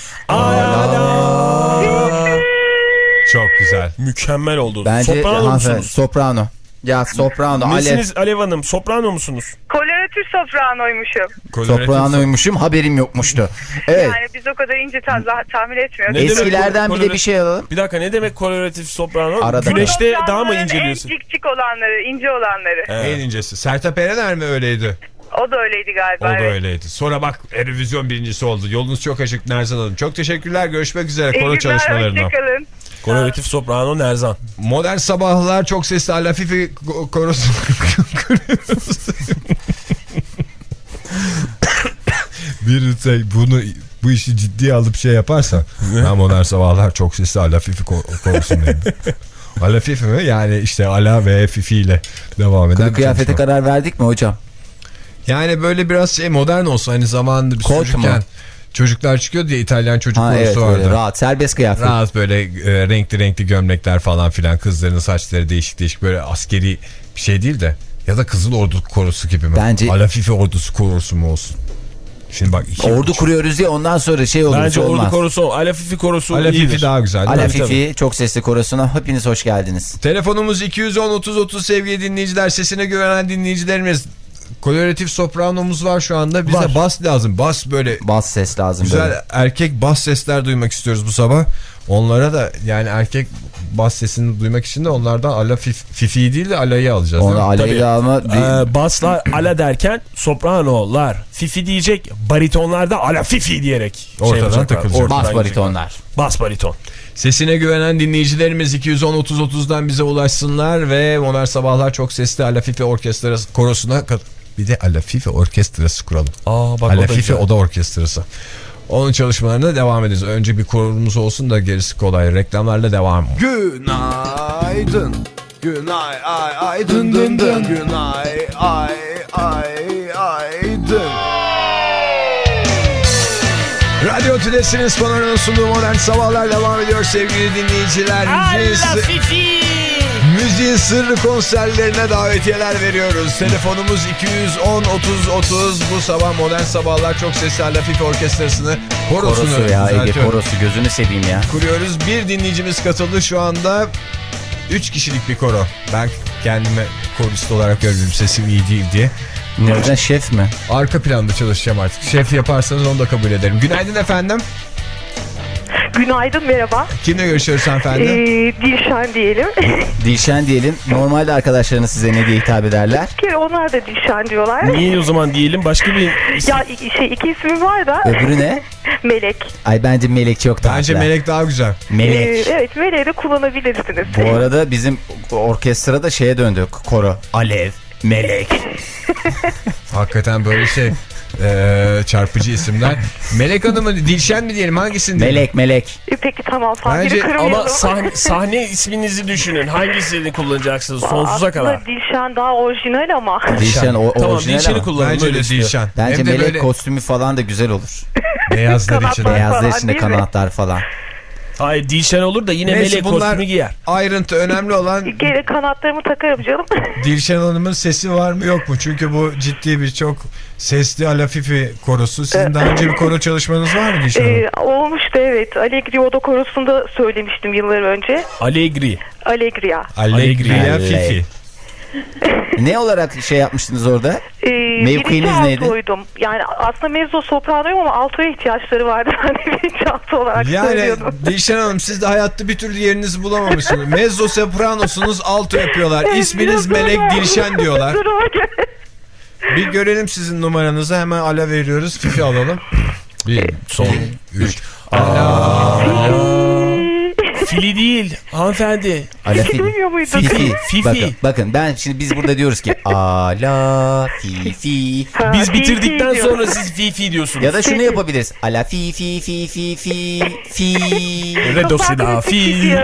Çok güzel. Mükemmel oldu. Bence soprano hanımefendi, musunuz? soprano. Ya soprano. Alev. Nesiniz Alev Hanım? Soprano musunuz? Koloratür sopranoymuşum. Sopranoymuşum haberim yokmuştu. Evet. Yani biz o kadar ince ta- tahmin etmiyoruz. Ne demek Eskilerden bu- bir de bir şey alalım. Bir dakika ne demek koloratif soprano? Arada Güneşte daha mı inceliyorsun? En cik cik olanları, ince olanları. En incesi. Sertab Erener mi öyleydi? O da öyleydi galiba. O da evet. öyleydi. Sonra bak Erevizyon birincisi oldu. Yolunuz çok açık Nerzan Hanım. Çok teşekkürler. Görüşmek üzere İyi günler, çalışmalarına. hoşçakalın. Koloratif soprano Nerzan. Modern sabahlar çok sesli Alafifi ko- korosu. [laughs] bir şey bunu bu işi ciddiye alıp şey yaparsa ben modern sabahlar çok sesli Alafifi ko- korosundayım. Alafifi mi? Yani işte Ala ve Fifi ile devam eden Kılık bir kıyafete karar verdik mi hocam? Yani böyle biraz şey modern olsa hani zamanında biz Kot mu? Çocuklar çıkıyor diye İtalyan çocuk Ha korosu evet vardı. rahat serbest kıyafet. Rahat böyle e, renkli renkli gömlekler falan filan kızların saçları değişik değişik böyle askeri bir şey değil de ya da Kızıl Ordu korosu gibi mi? Bence- Alafife ordusu korosu mu olsun? Şimdi bak iki Ordu kuruyoruz diye ondan sonra şey olur. Bence ordu olmaz. korosu, Alafifi korosu Alafifi iyidir. daha güzel. Alafifi çok sesli korosuna hepiniz hoş geldiniz. Telefonumuz 210 30 30 sevgili dinleyiciler sesine güvenen dinleyicilerimiz. Koloratif sopranomuz var şu anda. Bize Var. bas lazım. Bas böyle Bas ses lazım güzel böyle. erkek bas sesler duymak istiyoruz bu sabah. Onlara da yani erkek bas sesini duymak için de onlardan ala fif, fifi değil de alayı alacağız. Ona alayı alma. Ee, baslar ala derken sopranolar fifi diyecek baritonlarda ala fifi diyerek şey Ortadan yapacaklar. takılacak. Bas baritonlar. Bas bariton. Sesine güvenen dinleyicilerimiz 210 30 30'dan bize ulaşsınlar ve Modern Sabahlar çok sesli Alafife Orkestrası korosuna kat- bir de Alafife Orkestrası kuralım. Aa bak Alafife Oda Orkestrası. Onun çalışmalarına devam edeceğiz. Önce bir korumuz olsun da gerisi kolay. Reklamlarla devam. Günaydın. Günay ay ay dın dın dın. Günay ay ay ay dın. Radyo Tülesi'nin sponsorunun sunduğu Modern Sabahlar devam ediyor sevgili dinleyiciler. Müziğin, sı- müziğin sırrı konserlerine davetiyeler veriyoruz. Telefonumuz 210 30 30. Bu sabah Modern Sabahlar çok sesli Alafife Orkestrası'nı korosunu Korosu ya Ege korosu gözünü seveyim ya. kuruyoruz. Bir dinleyicimiz katıldı şu anda. 3 kişilik bir koro. Ben kendime korist olarak görüyorum sesim iyi değil diye. Nereden şef mi? Arka planda çalışacağım artık. Şef yaparsanız onu da kabul ederim. Günaydın efendim. Günaydın merhaba. Kimle görüşüyoruz hanımefendi? Ee, Dilşen diyelim. [laughs] Dilşen diyelim. Normalde arkadaşlarınız size ne diye hitap ederler? Bir kere onlar da Dilşen diyorlar. Niye o zaman diyelim başka bir isim. Ya şey iki ismi var da Öbürü ne? [laughs] Melek. Ay bence Melek çok tatlı. Bence Melek daha güzel. Melek. Ee, evet Melek'i de kullanabilirsiniz. Bu arada bizim orkestrada şeye döndük koro. Alev. Melek. [laughs] Hakikaten böyle şey eee, çarpıcı isimler. Melek Hanım mı Dilşen mi diyelim hangisini diyelim? Melek melek. E, Peki tamam Fahir'i Bence- kırmayalım. Ama sahne, sahne isminizi düşünün. Hangisini kullanacaksınız sonsuza kadar? Aslında Dilşen daha orijinal ama. [laughs] Dilşen o, Tamam orijinal Dilşen'i ama. kullanın. Bence öyle de istiyor. Dilşen. Bence Hem de melek böyle kostümü falan da güzel olur. beyazlar Kanatlar içine. falan. Beyazlar içinde değil mi? kanatlar falan. Hayır Dilşen olur da yine Neyse, melek kostümü giyer. Ayrıntı önemli olan [laughs] Bir kere kanatlarımı takarım canım. [laughs] Dilşen Hanım'ın sesi var mı yok mu? Çünkü bu ciddi bir çok sesli Alafifi korosu. Sizin daha önce bir koro çalışmanız var mı Dilşen Hanım? Ee, olmuştu evet. Allegri Oda Korosu'nda söylemiştim yıllar önce. Allegri. Allegria. Allegria Alleg- Fifi. Ne olarak şey yapmıştınız orada? Ee, Mevkiniz neydi? altoydum. Yani aslında mezzo sopranoyum ama altoya ihtiyaçları vardı. [laughs] Birinci alto olarak Yani söylüyordum. Dilşen Hanım siz de hayatta bir türlü yerinizi bulamamışsınız. [laughs] Mezzo sopranosunuz alto yapıyorlar. İsminiz Melek Dilşen diyorlar. [laughs] Bir görelim sizin numaranızı hemen ala veriyoruz. Fifi alalım. Bir, son, üç. Fili değil hanımefendi. Alafi. Bilmiyor muydun? Fifi. Fifi. Bakın, bakın ben şimdi biz burada diyoruz ki ala fifi. Ha, Biz Fifi bitirdikten diyor. sonra siz fifi diyorsunuz. Ya da şunu yapabiliriz. Ala fi fi fi fi fi fi. Fifi.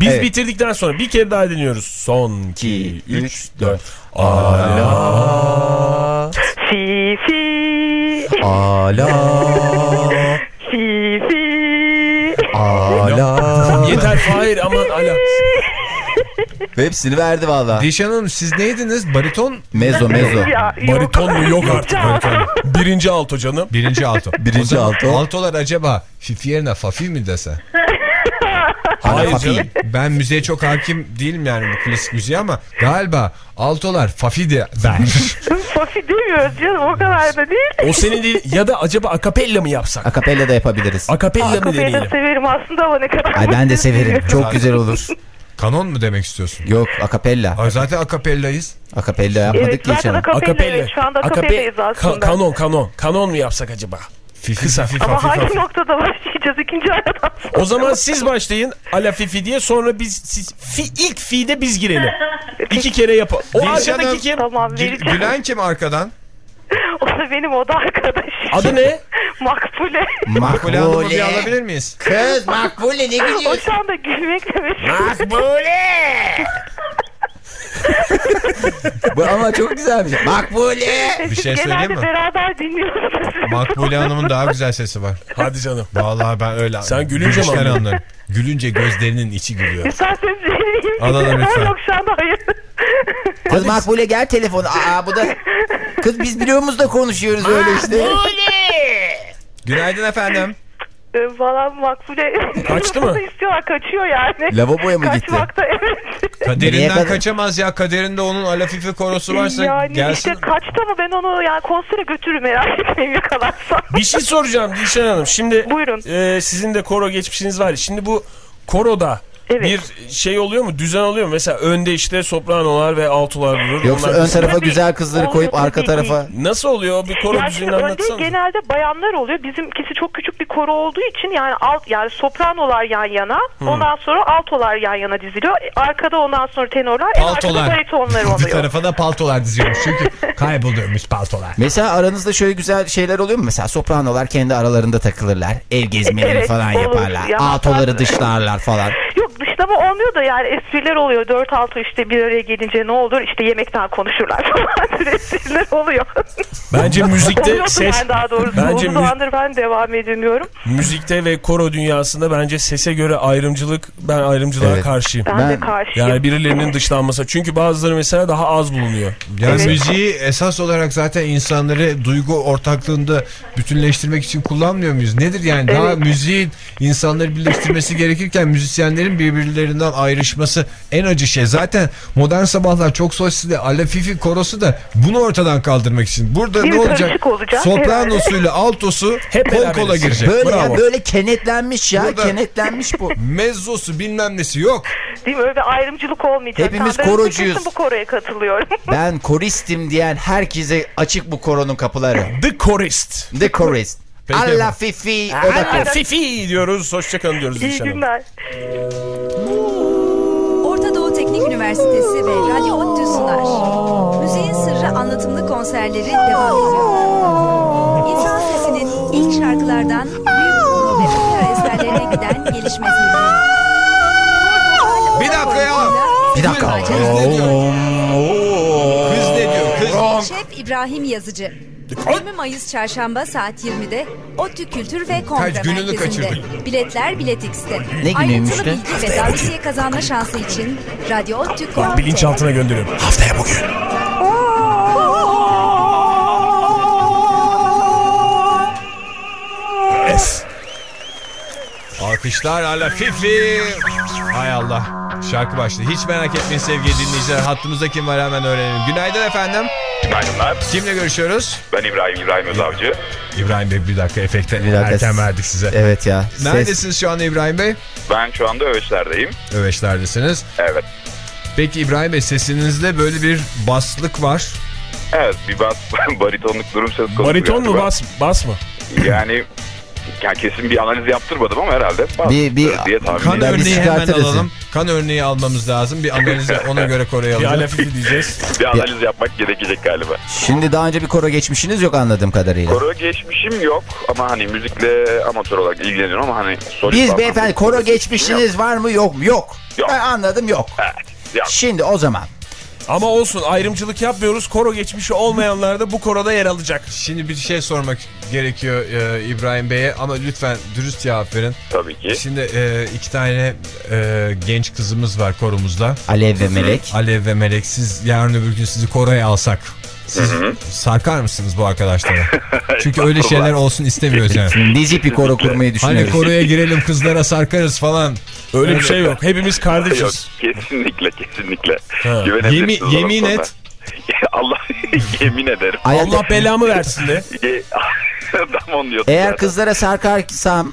Biz Evet. bitirdikten sonra bir kere daha dinliyoruz. Son 2, 3, 4. Ala Fifi. ala Yeter Fahir [laughs] aman ala. Hepsini verdi valla. Dilşen Hanım siz neydiniz? Bariton? Mezo mezo. Ya, yok. Bariton mu yok artık. Bariton. Birinci alto canım. Birinci alto. Birinci alto. Altolar acaba Fifi yerine Fafi mi dese? [laughs] Hayır canım. Ben müziğe çok hakim değilim yani bu klasik müziğe ama galiba altolar Fafi de der. [laughs] Fafi demiyoruz canım o kadar da değil. O senin değil. Ya da acaba akapella mı yapsak? Akapella da yapabiliriz. Akapella mı deneyelim? severim aslında ama ne kadar. Ay ben de severim. Çok güzel olur. Kanon mu demek istiyorsun? Yok akapella. Ay zaten akapellayız. Akapella yapmadık Evet ki akapella. Akapella. Evet, şu anda Akape- akapellayız aslında. Ka- kanon kanon. Kanon mu yapsak acaba? Fifi Kısa. Fifi Ama Fafi hangi Fafi. noktada başlayacağız ikinci aradan sonra? O zaman siz başlayın ala fifi diye sonra biz siz fi, ilk fi'de biz girelim. [laughs] İki kere yapalım. O Dilşen Hanım- arkadaki kim? Tamam Gü- vereceğim. Gülen kim arkadan? [laughs] O da benim oda arkadaşım. Adı ne? [laughs] Makbule. Makbule Hanım'ı bir alabilir miyiz? Kız Makbule ne o gülüyorsun? şu anda gülmekle meşgul. Makbule. [laughs] Bu ama çok güzelmiş. Makbule. Bir şey söyleyeyim genelde mi? beraber dinliyoruz. Makbule Hanım'ın daha güzel sesi var. Hadi canım. Vallahi ben öyle. Sen gülünce mi anlarım. Gülünce gözlerinin içi gülüyor. İsterseniz vereyim. Alalım lütfen. Yok şu anda hayır. Kız Makbule gel telefonu. Aa bu da. Kız biz biliyoruz da konuşuyoruz öyle işte. Günaydın efendim. Ee, Valla Makbule. Kaçtı mı? [laughs] istiyorlar kaçıyor yani. Lavaboya mı gitti? Kaçmakta evet. Kaderinden kadar? kaçamaz ya. Kaderinde onun alafifi korosu varsa yani gelsin. işte kaçtı ama ben onu yani konsere götürürüm merak [laughs] etmeyin yakalarsam. Bir şey soracağım Dilşen Hanım. Şimdi Buyurun. e, sizin de koro geçmişiniz var. Şimdi bu koroda Evet. bir şey oluyor mu? Düzen oluyor mu? Mesela önde işte sopranolar ve altolar durur. Yoksa Onlar- ön tarafa Tabii, güzel kızları koyup arka tarafa. Nasıl oluyor? Bir koro Yani düzenini anlatsana. genelde bayanlar oluyor. Bizimkisi çok küçük bir koro olduğu için yani alt yani sopranolar yan yana, ondan sonra altolar yan yana diziliyor. Arkada ondan sonra tenorlar, en arkada Paltolar. baritonlar [laughs] Bir oluyor. tarafa da paltolar diziyormuş. Çünkü [laughs] kayboluyormuş paltolar. Mesela aranızda şöyle güzel şeyler oluyor mu? Mesela sopranolar kendi aralarında takılırlar. Ev gezmeleri Evet, falan olur. yaparlar. Ya Altoları dışlarlar falan. [laughs] Dışlama olmuyor da yani espriler oluyor. Dört altı işte bir araya gelince ne olur işte yemekten konuşurlar [laughs] falan. Espriler oluyor. Bence müzikte Oluyordu ses yani daha doğrusu. Bence Uzun mü- zamandır ben devam edemiyorum. müzikte ve koro dünyasında bence sese göre ayrımcılık ben ayrımcılığa Evet. karşıyım. Ben, Ben- de karşıyım. Yani birilerinin dışlanması. Çünkü bazıları mesela daha az bulunuyor. Yani Evet. müziği esas olarak zaten insanları duygu ortaklığında bütünleştirmek için kullanmıyor muyuz? Nedir yani? Daha Evet. müziğin insanları birleştirmesi gerekirken müzisyenlerin birbirlerinden ayrışması en acı şey. Zaten modern sabahlar çok soslu Alafifi korosu da bunu ortadan kaldırmak için. Burada Değil ne olacak? Olacak Sopranosuyla altosu Hep kol kola girecek. Böyle Bravo. ya böyle kenetlenmiş ya Burada- kenetlenmiş bu. [laughs] Mezzosu bilmem nesi yok. Değil mi? Öyle bir ayrımcılık olmayacak. Hepimiz Ben de korocuyuz. bu koroya katılıyorum. [laughs] Ben koristim diyen herkese açık bu koronun kapıları. The Chorist. The chorist. Peki Allah fifi Allah fifi diyoruz. Hoşçakalın diyoruz İyi günler. Üniversitesi ve Radyo ODTÜ sunar. konserleri devam ediyor. İnsan sesinin ilk şarkılardan büyük ve opera eserlerine giden gelişme filmi. Bir dakika ya. Bir dakika. Kız ne diyor? Kız ne diyor? Kız. Şef İbrahim Yazıcı. 20 Mayıs Çarşamba saat 20'de ODTÜ Kültür ve Kongre Kaç gününü Merkezi'nde. kaçırdık. Biletler Bilet X'te. Ne Ayrıntılı günüymüştü? bilgi ve davetiye kazanma şansı için Radyo ODTÜ.com. Bilinçaltına gönderiyorum. Haftaya bugün. Es. Alkışlar ala Fifi. Hay Allah. Şarkı başladı. Hiç merak etmeyin sevgili dinleyiciler. Hattımızda kim var hemen öğrenelim. Günaydın efendim. Günaydınlar. Kimle görüşüyoruz? Ben İbrahim, İbrahim Özavcı. İbrahim Bey bir dakika efekte Bir dakika. erken verdik size. Evet ya. Ses- Neredesiniz şu anda İbrahim Bey? Ben şu anda Öveçler'deyim. Öveçlerdesiniz. Evet. Peki İbrahim Bey sesinizde böyle bir baslık var. Evet bir bas, [laughs] baritonluk durum söz konusu. Bariton mu bas, bas mı? Yani, yani kesin bir analiz yaptırmadım ama herhalde Bir- bir- diye Kan bir örneği hemen çıkartırız. alalım. Kan örneği almamız lazım. Bir analize [laughs] ona göre Bir koruyalım. alafifi diyeceğiz. Bir analiz yapmak gerekecek galiba. Şimdi daha önce bir koro geçmişiniz yok anladığım kadarıyla. Koro geçmişim yok ama hani müzikle amatör olarak ilgileniyorum ama hani Biz beyefendi koro geçmişiniz var mı yok mu? Yok. Yok. Ben anladım yok. Evet. Ya, Şimdi o zaman. Ama olsun ayrımcılık yapmıyoruz. Koro geçmişi olmayanlar da bu koroda yer alacak. Şimdi bir şey sormak gerekiyor e, İbrahim Bey'e ama lütfen dürüst cevap verin. tabii ki. Şimdi e, iki tane e, genç kızımız var koromuzda. Alev ve Melek. Alev ve Melek siz yarın öbür gün sizi koroya alsak. Siz sarkar mısınız bu arkadaşlara? [laughs] Çünkü öyle şeyler olsun istemiyoruz yani. [laughs] Nizi bir koro kurmayı Hani düşünüyoruz. koroya girelim kızlara sarkarız falan. Öyle bir şey yok. Hepimiz Yok kardeşiz. kesinlikle kesinlikle. Güvenebilirsiniz Yemin, et. [laughs] Allah [laughs] yemin ederim. Ayak- Allah belamı versin de. [laughs] Eğer zaten. kızlara sarkarsam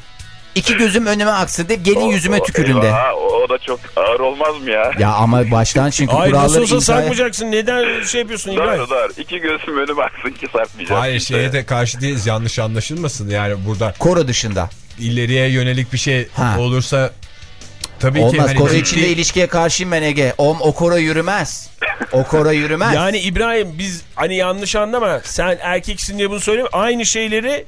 iki gözüm önüme aksın de gelin O- yüzüme o- tükürün de. eyvah, O, da çok ağır olmaz mı ya? Ya ama baştan çünkü Ay nasıl kuralları olsa imzaya... sarkmayacaksın. Neden şey yapıyorsun İbrahim? Doğru doğru. İki gözüm önüme aksın ki sarkmayacağım. Hayır kimseye. şeye de karşı değiliz yanlış anlaşılmasın yani burada Koro dışında. ileriye yönelik bir şey Ha. olursa tabii ki Olmaz. hani Koro ciddi- içinde ilişkiye karşıyım ben Ege. O, o koro yürümez. O koro yürümez. Yani İbrahim biz hani yanlış anlama. Sen erkeksin diye bunu söyleme. Aynı şeyleri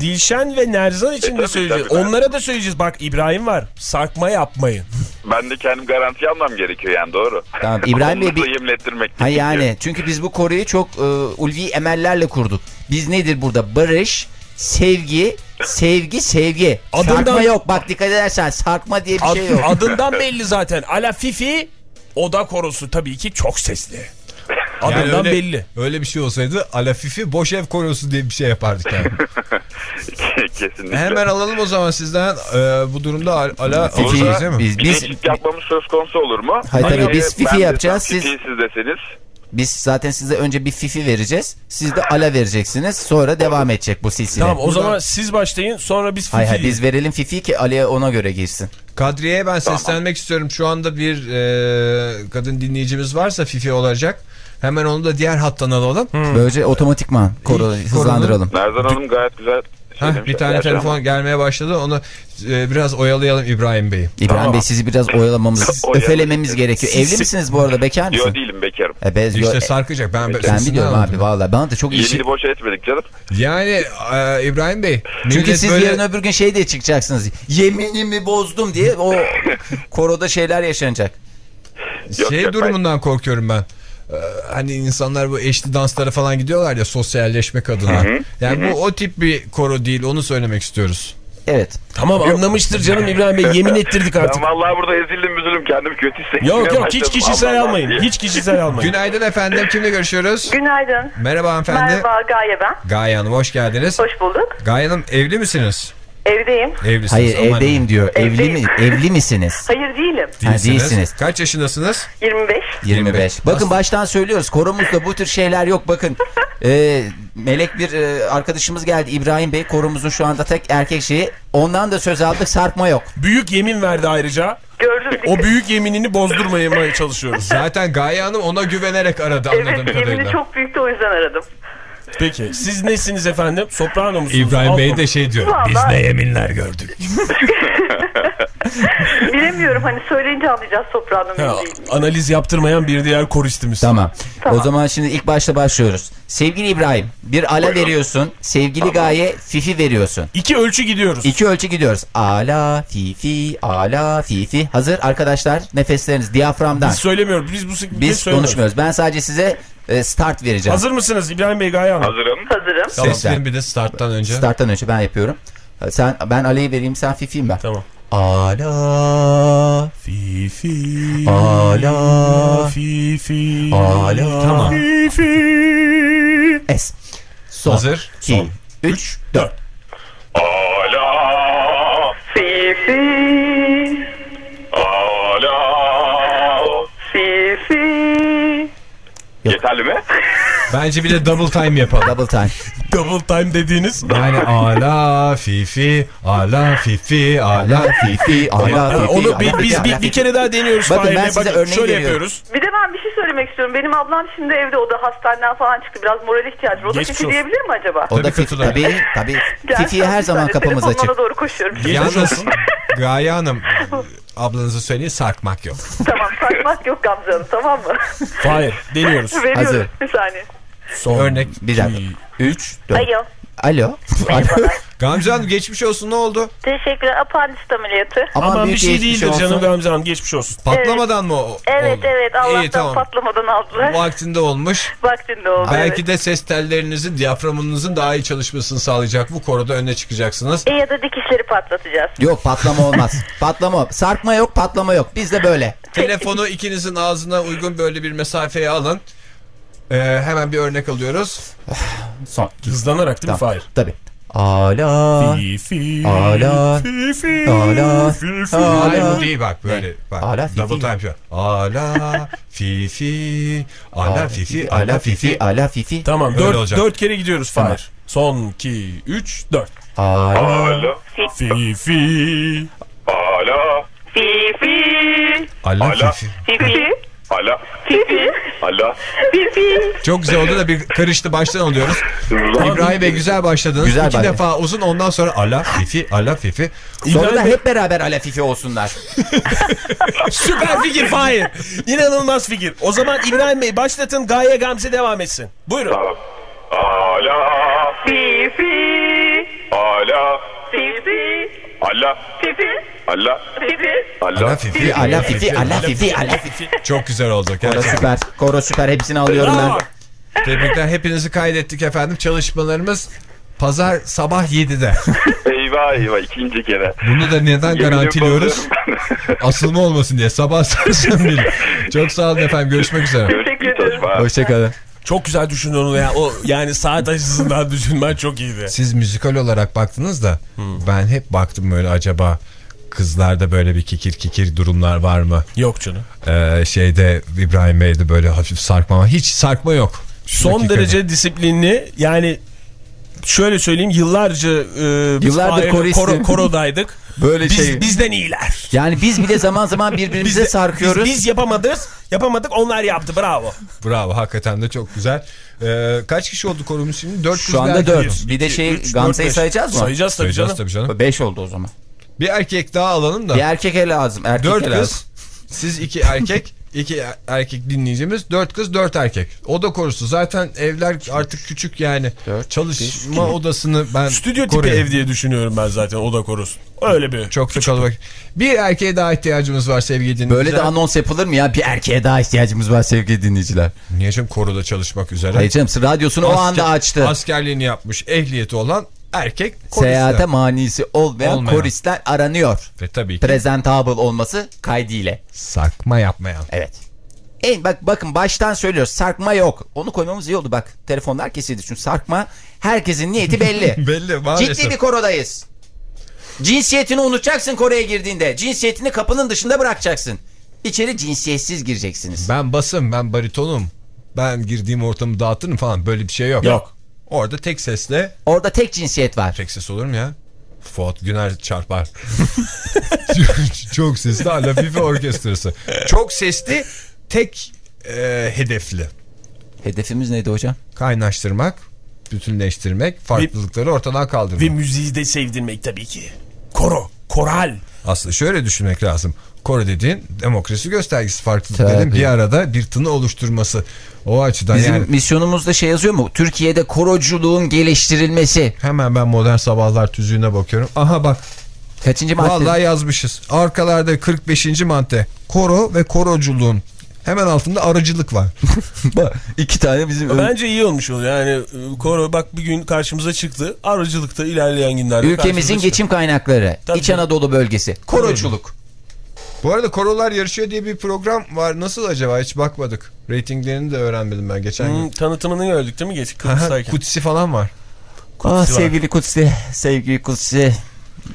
Dilşen ve Nerzan için E, de söyleyeceğiz. tabii, ben- Onlara da söyleyeceğiz. Bak İbrahim var. Sarkma yapmayın. Ben de kendim garanti almam gerekiyor yani doğru. Tamam, İbrahim Bey bir- yemin ettirmek Ha yani çünkü biz bu koruyu çok e, ulvi emellerle kurduk. Biz nedir burada? Barış, sevgi, sevgi, sevgi. Adından- Sarkma yok. Bak dikkat edersen sarkma diye bir Ad- şey yok. adından belli zaten. Ala Fifi oda korosu tabii ki çok sesli. Yani Adından öyle, belli. Öyle bir şey olsaydı Alafifi boş ev korosu diye bir şey yapardık yani. [laughs] Kesinlikle. Hemen alalım o zaman sizden e, bu durumda Al- Ala Fifi, biz, Bir biz, değişiklik yapmamız söz konusu olur mu? Hayır, tabii, Hani, biz Fifi yapacağız, Fifi, siz- siz deseniz. Biz zaten size önce bir fifi vereceğiz. Siz de ala vereceksiniz. Sonra devam edecek bu silsile. Tamam o zaman siz başlayın sonra biz Fifi Hayır hayır biz verelim fifi ki Ali'ye ona göre girsin. Kadriye'ye ben seslenmek istiyorum. Şu anda bir e, kadın dinleyicimiz varsa Fifi olacak. Hemen onu da diğer hattan alalım. Böylece otomatikman koru hızlandıralım. Nerzan Hanım gayet güzel Heh, bir tane Gerçekten telefon gelmeye başladı. Onu e, biraz oyalayalım İbrahim Bey'i. İbrahim Tamam. Bey sizi biraz oyalamamız, [laughs] öfelememiz gerekiyor. Evli misiniz bu arada bekar mısın? Yo değilim bekarım. E, bez, yo- İşte sarkacak. Ben, ben biliyorum abi vallahi bana da çok iyi. Yeni boşa etmedik canım. Yani e, İbrahim Bey. Çünkü siz böyle- yarın öbür gün şey diye çıkacaksınız. Yeminimi bozdum diye o [laughs] koroda şeyler yaşanacak. şey Yok, yok, durumundan korkuyorum ben. Hani insanlar bu eşli danslara falan gidiyorlar ya sosyalleşmek adına. Yani bu o tip bir koro değil onu söylemek istiyoruz. Evet. Tamam anlamıştır canım İbrahim Bey yemin ettirdik artık. Ben vallahi burada ezildim üzülüm kendimi kötü hissetmeye Yok yok hiç kişisel Allah almayın. diye. Hiç kişisel almayın. Günaydın efendim kimle görüşüyoruz? Günaydın. Merhaba hanımefendi. Merhaba Gaye ben. Gaye Hanım hoş geldiniz. Hoş bulduk. Gaye Hanım evli misiniz? Evdeyim. Evlisiniz. Hayır aman evdeyim diyor. Evli mi evli misiniz? [laughs] Hayır değilim. Ha, değilsiniz. Kaç yaşındasınız? 25. 25. Bakın baştan söylüyoruz. Koromuzda bu tür şeyler yok. Bakın [laughs] e, melek bir e, arkadaşımız geldi İbrahim Bey. Koromuzun şu anda tek erkek şeyi. Ondan da söz aldık. Sarkma yok. Büyük yemin verdi ayrıca. Gördüm. O büyük yeminini bozdurmamaya çalışıyoruz. Zaten Gaye Hanım ona güvenerek aradı anladığım Evet kadarıyla. yemini çok büyüktü o yüzden aradım. Peki siz nesiniz efendim? Soprano musunuz? İbrahim Bey de şey diyor. Biz ne yeminler gördük. [laughs] [laughs] Bilemiyorum hani söyleyince anlayacağız Ha, müziği. analiz yaptırmayan bir diğer koristimiz. Tamam. Tamam. O zaman şimdi ilk başta başlıyoruz. Sevgili İbrahim bir ala veriyorsun. Sevgili Gaye fifi veriyorsun. İki ölçü gidiyoruz. İki ölçü gidiyoruz. Ala fifi ala fifi. Hazır arkadaşlar nefesleriniz diyaframdan. Biz söylemiyoruz. Biz bu Biz konuşmuyoruz. Ben sadece size e, start vereceğim. Hazır mısınız İbrahim Bey Gaye Hanım? Hazırım. Hazırım. Ses verin bir de starttan önce. Starttan önce ben yapıyorum. Sen ben Ala'yı vereyim sen Fifi'yim ben. Tamam. Ala Fifi. Ala Fifi. Ala Tamam. Fifi. Es. Son. Hazır. 2 3 4 Ala. Fifi. Ala. Fifi. Yeterli mi? Bence bir de double time yapalım. Double time. Double time dediğiniz. Yani ala fifi, ala fifi, ala Fifi ala Fifi. onu ala bi- Fifi, biz bir, bir kere daha deniyoruz. Bakın ben size Bakın örneği şöyle veriyorum. yapıyoruz. Bir de ben bir şey söylemek istiyorum. Benim ablam şimdi evde o da hastaneden falan çıktı. Biraz moral ihtiyacı var. O da Fifi diyebilir mi acaba? O da Tabii Fifi tabii tabii. [laughs] Fifi'ye her bir zaman kapımız açık. doğru koşuyorum. Yalnız [laughs] Gaye Hanım ablanızı söyleyin sarkmak yok. tamam sakmak yok Gamze Hanım tamam mı? Fahir deniyoruz. Veriyorum Hazır. bir saniye. Son. Örnek. Bir dakika. 3 4 Alo. Alo. Gamze Hanım geçmiş olsun ne oldu? Teşekkürler. Apandisit ameliyatı. Aman Aman bir şey değildir olsun. canım Gamze Hanım geçmiş olsun. Patlamadan mı o- Evet oldu? evet Allah'tan İyi tamam. patlamadan aldılar. Vaktinde olmuş. Vaktinde oldu. Belki evet. de ses tellerinizin, diyaframınızın daha iyi çalışmasını sağlayacak. Bu konuda öne çıkacaksınız. E ya da dikişleri patlatacağız. Yok patlama olmaz. patlama. Sarkma yok, patlama yok. Bizde böyle. Telefonu ikinizin ağzına uygun böyle bir mesafeye alın. Ee, hemen bir örnek alıyoruz. [sighs] Son. Hızlanarak değil mi Tamam. Fahir? Tabii. Ala. Fifi. Ala. Fifi. Ala. Fifi. Hayır Ala. bu değil bak böyle. Bak. Ala fifi. Double time şu. Ala fifi. Ala fifi. Ala fifi, ala fifi. Tamam Böyle dört, olacak. dört kere gidiyoruz Fahir. Son 2, 3, 4. Ala. Ala. Fifi. Ala. Fifi. Ala Ala. fifi. Fifi. Ala. Fifi. Ala. Fifi. Çok güzel oldu da bir karıştı baştan alıyoruz. İbrahim Bey güzel başladınız. Güzel İki başladı. defa uzun ondan sonra ala fifi ala fifi. Sonra da İbrahim Bey, hep beraber ala fifi olsunlar. [laughs] süper fikir Fahir. İnanılmaz fikir. O zaman İbrahim Bey başlatın Gaye Gamze devam etsin. Buyurun. Tamam. Ala. Fifi. Ala. Fifi. Ala. Fifi. Ala. Fifi. Ala Ala. fifi. ala fifi, ala fifi, ala fifi. Çok güzel oldu. Koro Gerçekten. süper. Koro süper. Hepsini alıyorum ben. Tebrikler. Hepinizi kaydettik efendim. Çalışmalarımız pazar sabah 7'de. Eyvah eyvah ikinci kere. Bunu da neden Yemin garantiliyoruz? Asılma olmasın diye. Sabah sarsan bile. Çok sağ olun efendim. Görüşmek üzere. Teşekkür ederim. Hoşçakalın. Çok güzel düşündün onu ya. O yani saat açısından [laughs] düşünmen çok iyiydi. Siz müzikal olarak baktınız da ben hep baktım böyle acaba kızlarda böyle bir kikir kikir durumlar var mı? Yok canım. Ee, şeyde İbrahim Bey'de böyle hafif sarkma var. Hiç sarkma yok. Son dakikada. derece disiplinli yani şöyle söyleyeyim yıllarca e, biz Yıllardır koristim. koro- korodaydık. [laughs] Böyle Biz, şey. bizden iyiler. Yani biz bile zaman zaman [laughs] birbirimize de- sarkıyoruz. Biz, biz yapamadık. Yapamadık onlar yaptı bravo. Bravo hakikaten de çok güzel. Ee, kaç kişi oldu korumuz şimdi? 4 Şu anda 4. Bir de şey Gamze'yi sayacağız mı? Sayacağız tabii Sayacağız canım. tabii canım. 5 oldu o zaman. Bir erkek daha alalım da. Bir erkek lazım. Erkek 4 lazım. kız. Siz iki erkek. [laughs] iki erkek dinleyicimiz. 4 kız 4 erkek. Oda korusu. Zaten evler artık küçük yani. Dört, Çalışma odasını ben Stüdyo tipi koruyorum. ev diye düşünüyorum ben zaten o da korusun. Öyle bir. Çok da kalabalık. Bir erkeğe daha ihtiyacımız var sevgili dinleyiciler. Böyle de anons yapılır mı ya? Bir erkeğe daha ihtiyacımız var sevgili dinleyiciler. Niye canım koroda çalışmak üzere? Hayır canım radyosunu o Asker- anda açtı. Askerliğini yapmış ehliyeti olan erkek koriste. Seyahate manisi olmayan, Olmayan. koristler aranıyor. Ve tabii ki Presentable olması kaydıyla. sarkma yapmayan. Evet. En bak bakın baştan söylüyoruz. Sarkma yok. Onu koymamız iyi oldu bak. Telefonlar kesildi çünkü sarkma herkesin niyeti belli. [laughs] Belli maalesef. Ciddi bir korodayız. Cinsiyetini unutacaksın Kore'ye girdiğinde. Cinsiyetini kapının dışında bırakacaksın. İçeri cinsiyetsiz gireceksiniz. Ben basım, ben baritonum. Ben girdiğim ortamı dağıtırım falan. Böyle bir şey yok. Yok. Orada tek sesle, Orada tek cinsiyet var. tek ses olur mu ya? Fuat Güner çarpar. [laughs] çok, sesli Ala Fifi orkestrası. Çok sesli, tek e, hedefli. Hedefimiz neydi hocam? Kaynaştırmak, bütünleştirmek, farklılıkları ortadan kaldırmak. Ve müziği de sevdirmek tabii ki. Koro. Koral. Aslında şöyle düşünmek lazım. Koro dediğin demokrasi göstergesi farklılıkların bir arada bir tını oluşturması. O açıdan Bizim yani misyonumuzda şey yazıyor mu? Türkiye'de koroculuğun geliştirilmesi. hemen ben modern sabahlar tüzüğüne bakıyorum. Aha bak Kaçıncı madde? vallahi yazmışız. Arkalarda 45. madde. Koro ve koroculuğun. Hemen altında arıcılık var. [laughs] İki tane bizim Bence iyi olmuş oluyor. Yani e, koro bak bir gün karşımıza çıktı. Arıcılıkta ilerleyen günlerde ülkemizin geçim kaynakları. Tabii. İç Anadolu bölgesi. Koroculuk. Bu arada korolar yarışıyor diye bir program var. Nasıl acaba hiç bakmadık. Ratinglerini de öğrenmedim ben geçen çıktı. gün. Hmm, tanıtımını gördük değil mi? Geç. Kutsi falan var. Ah var. sevgili Kutsi. Sevgili Kutsi.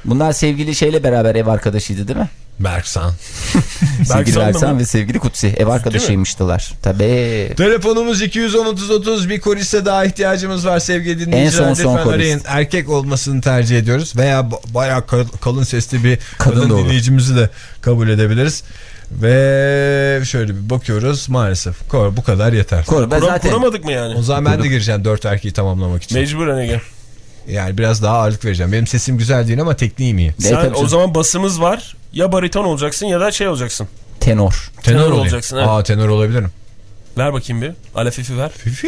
Bunlar sevgili şeyle beraber ev arkadaşıydı değil mi? Berksan. [laughs] sevgili? Ersan ve sevgili Kutsi ev arkadaşıymıştılar. Tabii. Telefonumuz 210 30 30 bir koriste daha ihtiyacımız var sevgili dinleyiciler. En son son Lütfen korist. arayın. Erkek olmasını tercih ediyoruz veya ba- bayağı kal- kalın sesli bir Kadın kadın, dinleyicimizi de kabul edebiliriz. Ve şöyle bir bakıyoruz maalesef kor bu kadar yeter. Kor ben Kura- zaten Kuramadık mı yani? O zaman ben de gireceğim dört erkeği tamamlamak için. Mecburen Ege. Yani biraz daha ağırlık vereceğim. Benim sesim güzel değil ama tekniğim iyi. Sen tabii o zaman basımız var. Ya bariton olacaksın ya da şey olacaksın. tenor. Tenor olayım. olacaksın, evet. Aa tenor olabilirim. Ver bakayım bir. Alefifi ver. Fi.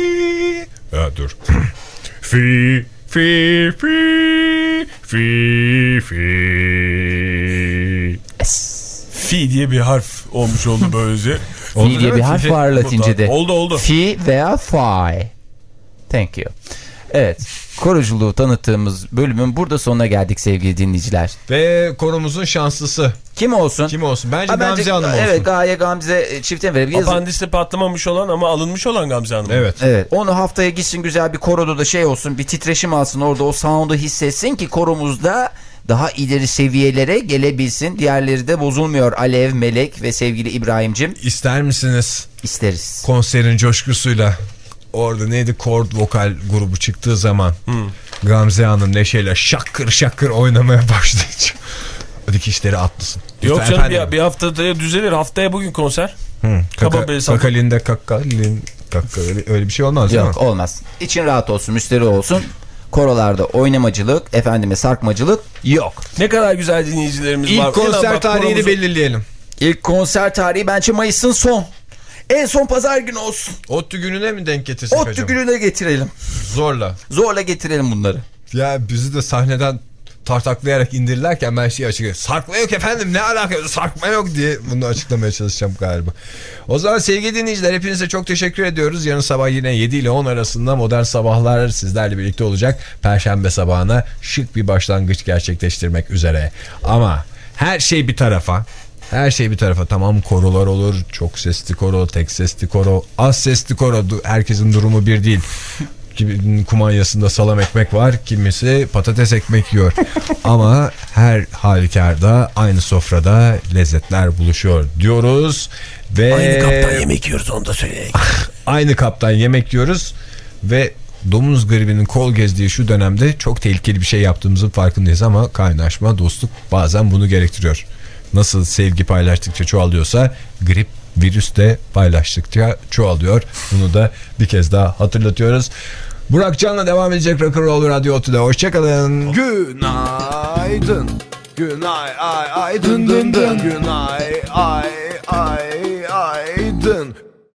Ya dur. [clears throat] fi fi fi fi fi. Fi diye bir harf olmuş oldu böylece. [laughs] Fi diye bir harf var Latince'de. Oldu oldu. Fi veya fi. Thank you. Evet. Koroculuğu tanıttığımız bölümün burada sonuna geldik sevgili dinleyiciler. Ve konumuzun şanslısı. Kim olsun? Kim olsun? Bence Ha, Gamze Hanım olsun. Evet Gaye Gamze e, çifte verebiliriz. Apandiste patlamamış olan ama alınmış olan Gamze Hanım. Evet. Evet. Onu haftaya gitsin güzel bir koroda da şey olsun bir titreşim alsın orada o sound'u hissetsin ki koromuzda daha ileri seviyelere gelebilsin. Diğerleri de bozulmuyor. Alev, Melek ve sevgili İbrahim'cim İster misiniz isteriz. konserin coşkusuyla orada neydi chord vokal grubu çıktığı zaman Gamze Hanım neşeyle şakır şakır oynamaya [laughs] başlayınca dikişleri atlasın. Yok Lütfen canım efendim. bir, bir haftada düzelir. Haftaya bugün konser. Hı, Kaba kaka, kakalinde kakalin kakalin öyle bir şey olmaz değil mi? Yok olmaz. İçin rahat olsun, müşteri olsun. Korolarda oynamacılık, efendime sarkmacılık yok. Ne kadar güzel dinleyicilerimiz var. İlk konser bak tarihini konumuzu- belirleyelim. İlk konser tarihi bence Mayıs'ın son. En son pazar günü olsun. ODTÜ gününe mi denk getirsek ODTÜ acaba? gününe getirelim. Zorla. Zorla getirelim bunları. Ya bizi de sahneden tartaklayarak indirirlerken ben şeyi açıklayayım. Sarkma yok efendim ne alaka sarkma yok diye bunu açıklamaya çalışacağım galiba. O zaman sevgili dinleyiciler hepinize çok teşekkür ediyoruz. Yarın sabah yine 7 ile 10 arasında modern sabahlar sizlerle birlikte olacak. Perşembe sabahına şık bir başlangıç gerçekleştirmek üzere. Ama her şey bir tarafa. Her şey bir tarafa. Tamam korolar olur. Çok sesli koro tek sesli koro. Az sesli koro. Herkesin durumu bir değil. Kimi kumanyasında salam ekmek var. Kimisi patates ekmek yiyor. [laughs] Ama her halükarda aynı sofrada lezzetler buluşuyor diyoruz. Ve Aynı kaptan yemek yiyoruz onu da söyleyeyim. [laughs] aynı kaptan yemek yiyoruz. Ve domuz gribinin kol gezdiği şu dönemde çok tehlikeli bir şey yaptığımızın farkındayız ama kaynaşma, dostluk bazen bunu gerektiriyor. Nasıl sevgi paylaştıkça çoğalıyorsa grip virüs de paylaştıkça çoğalıyor. Bunu da bir kez daha hatırlatıyoruz. Burak Can'la devam edecek Rock'n'Roll Radyo Otü'de. Hoşçakalın. Günaydın. Günay ay ay dın dın dın. Günay ay ay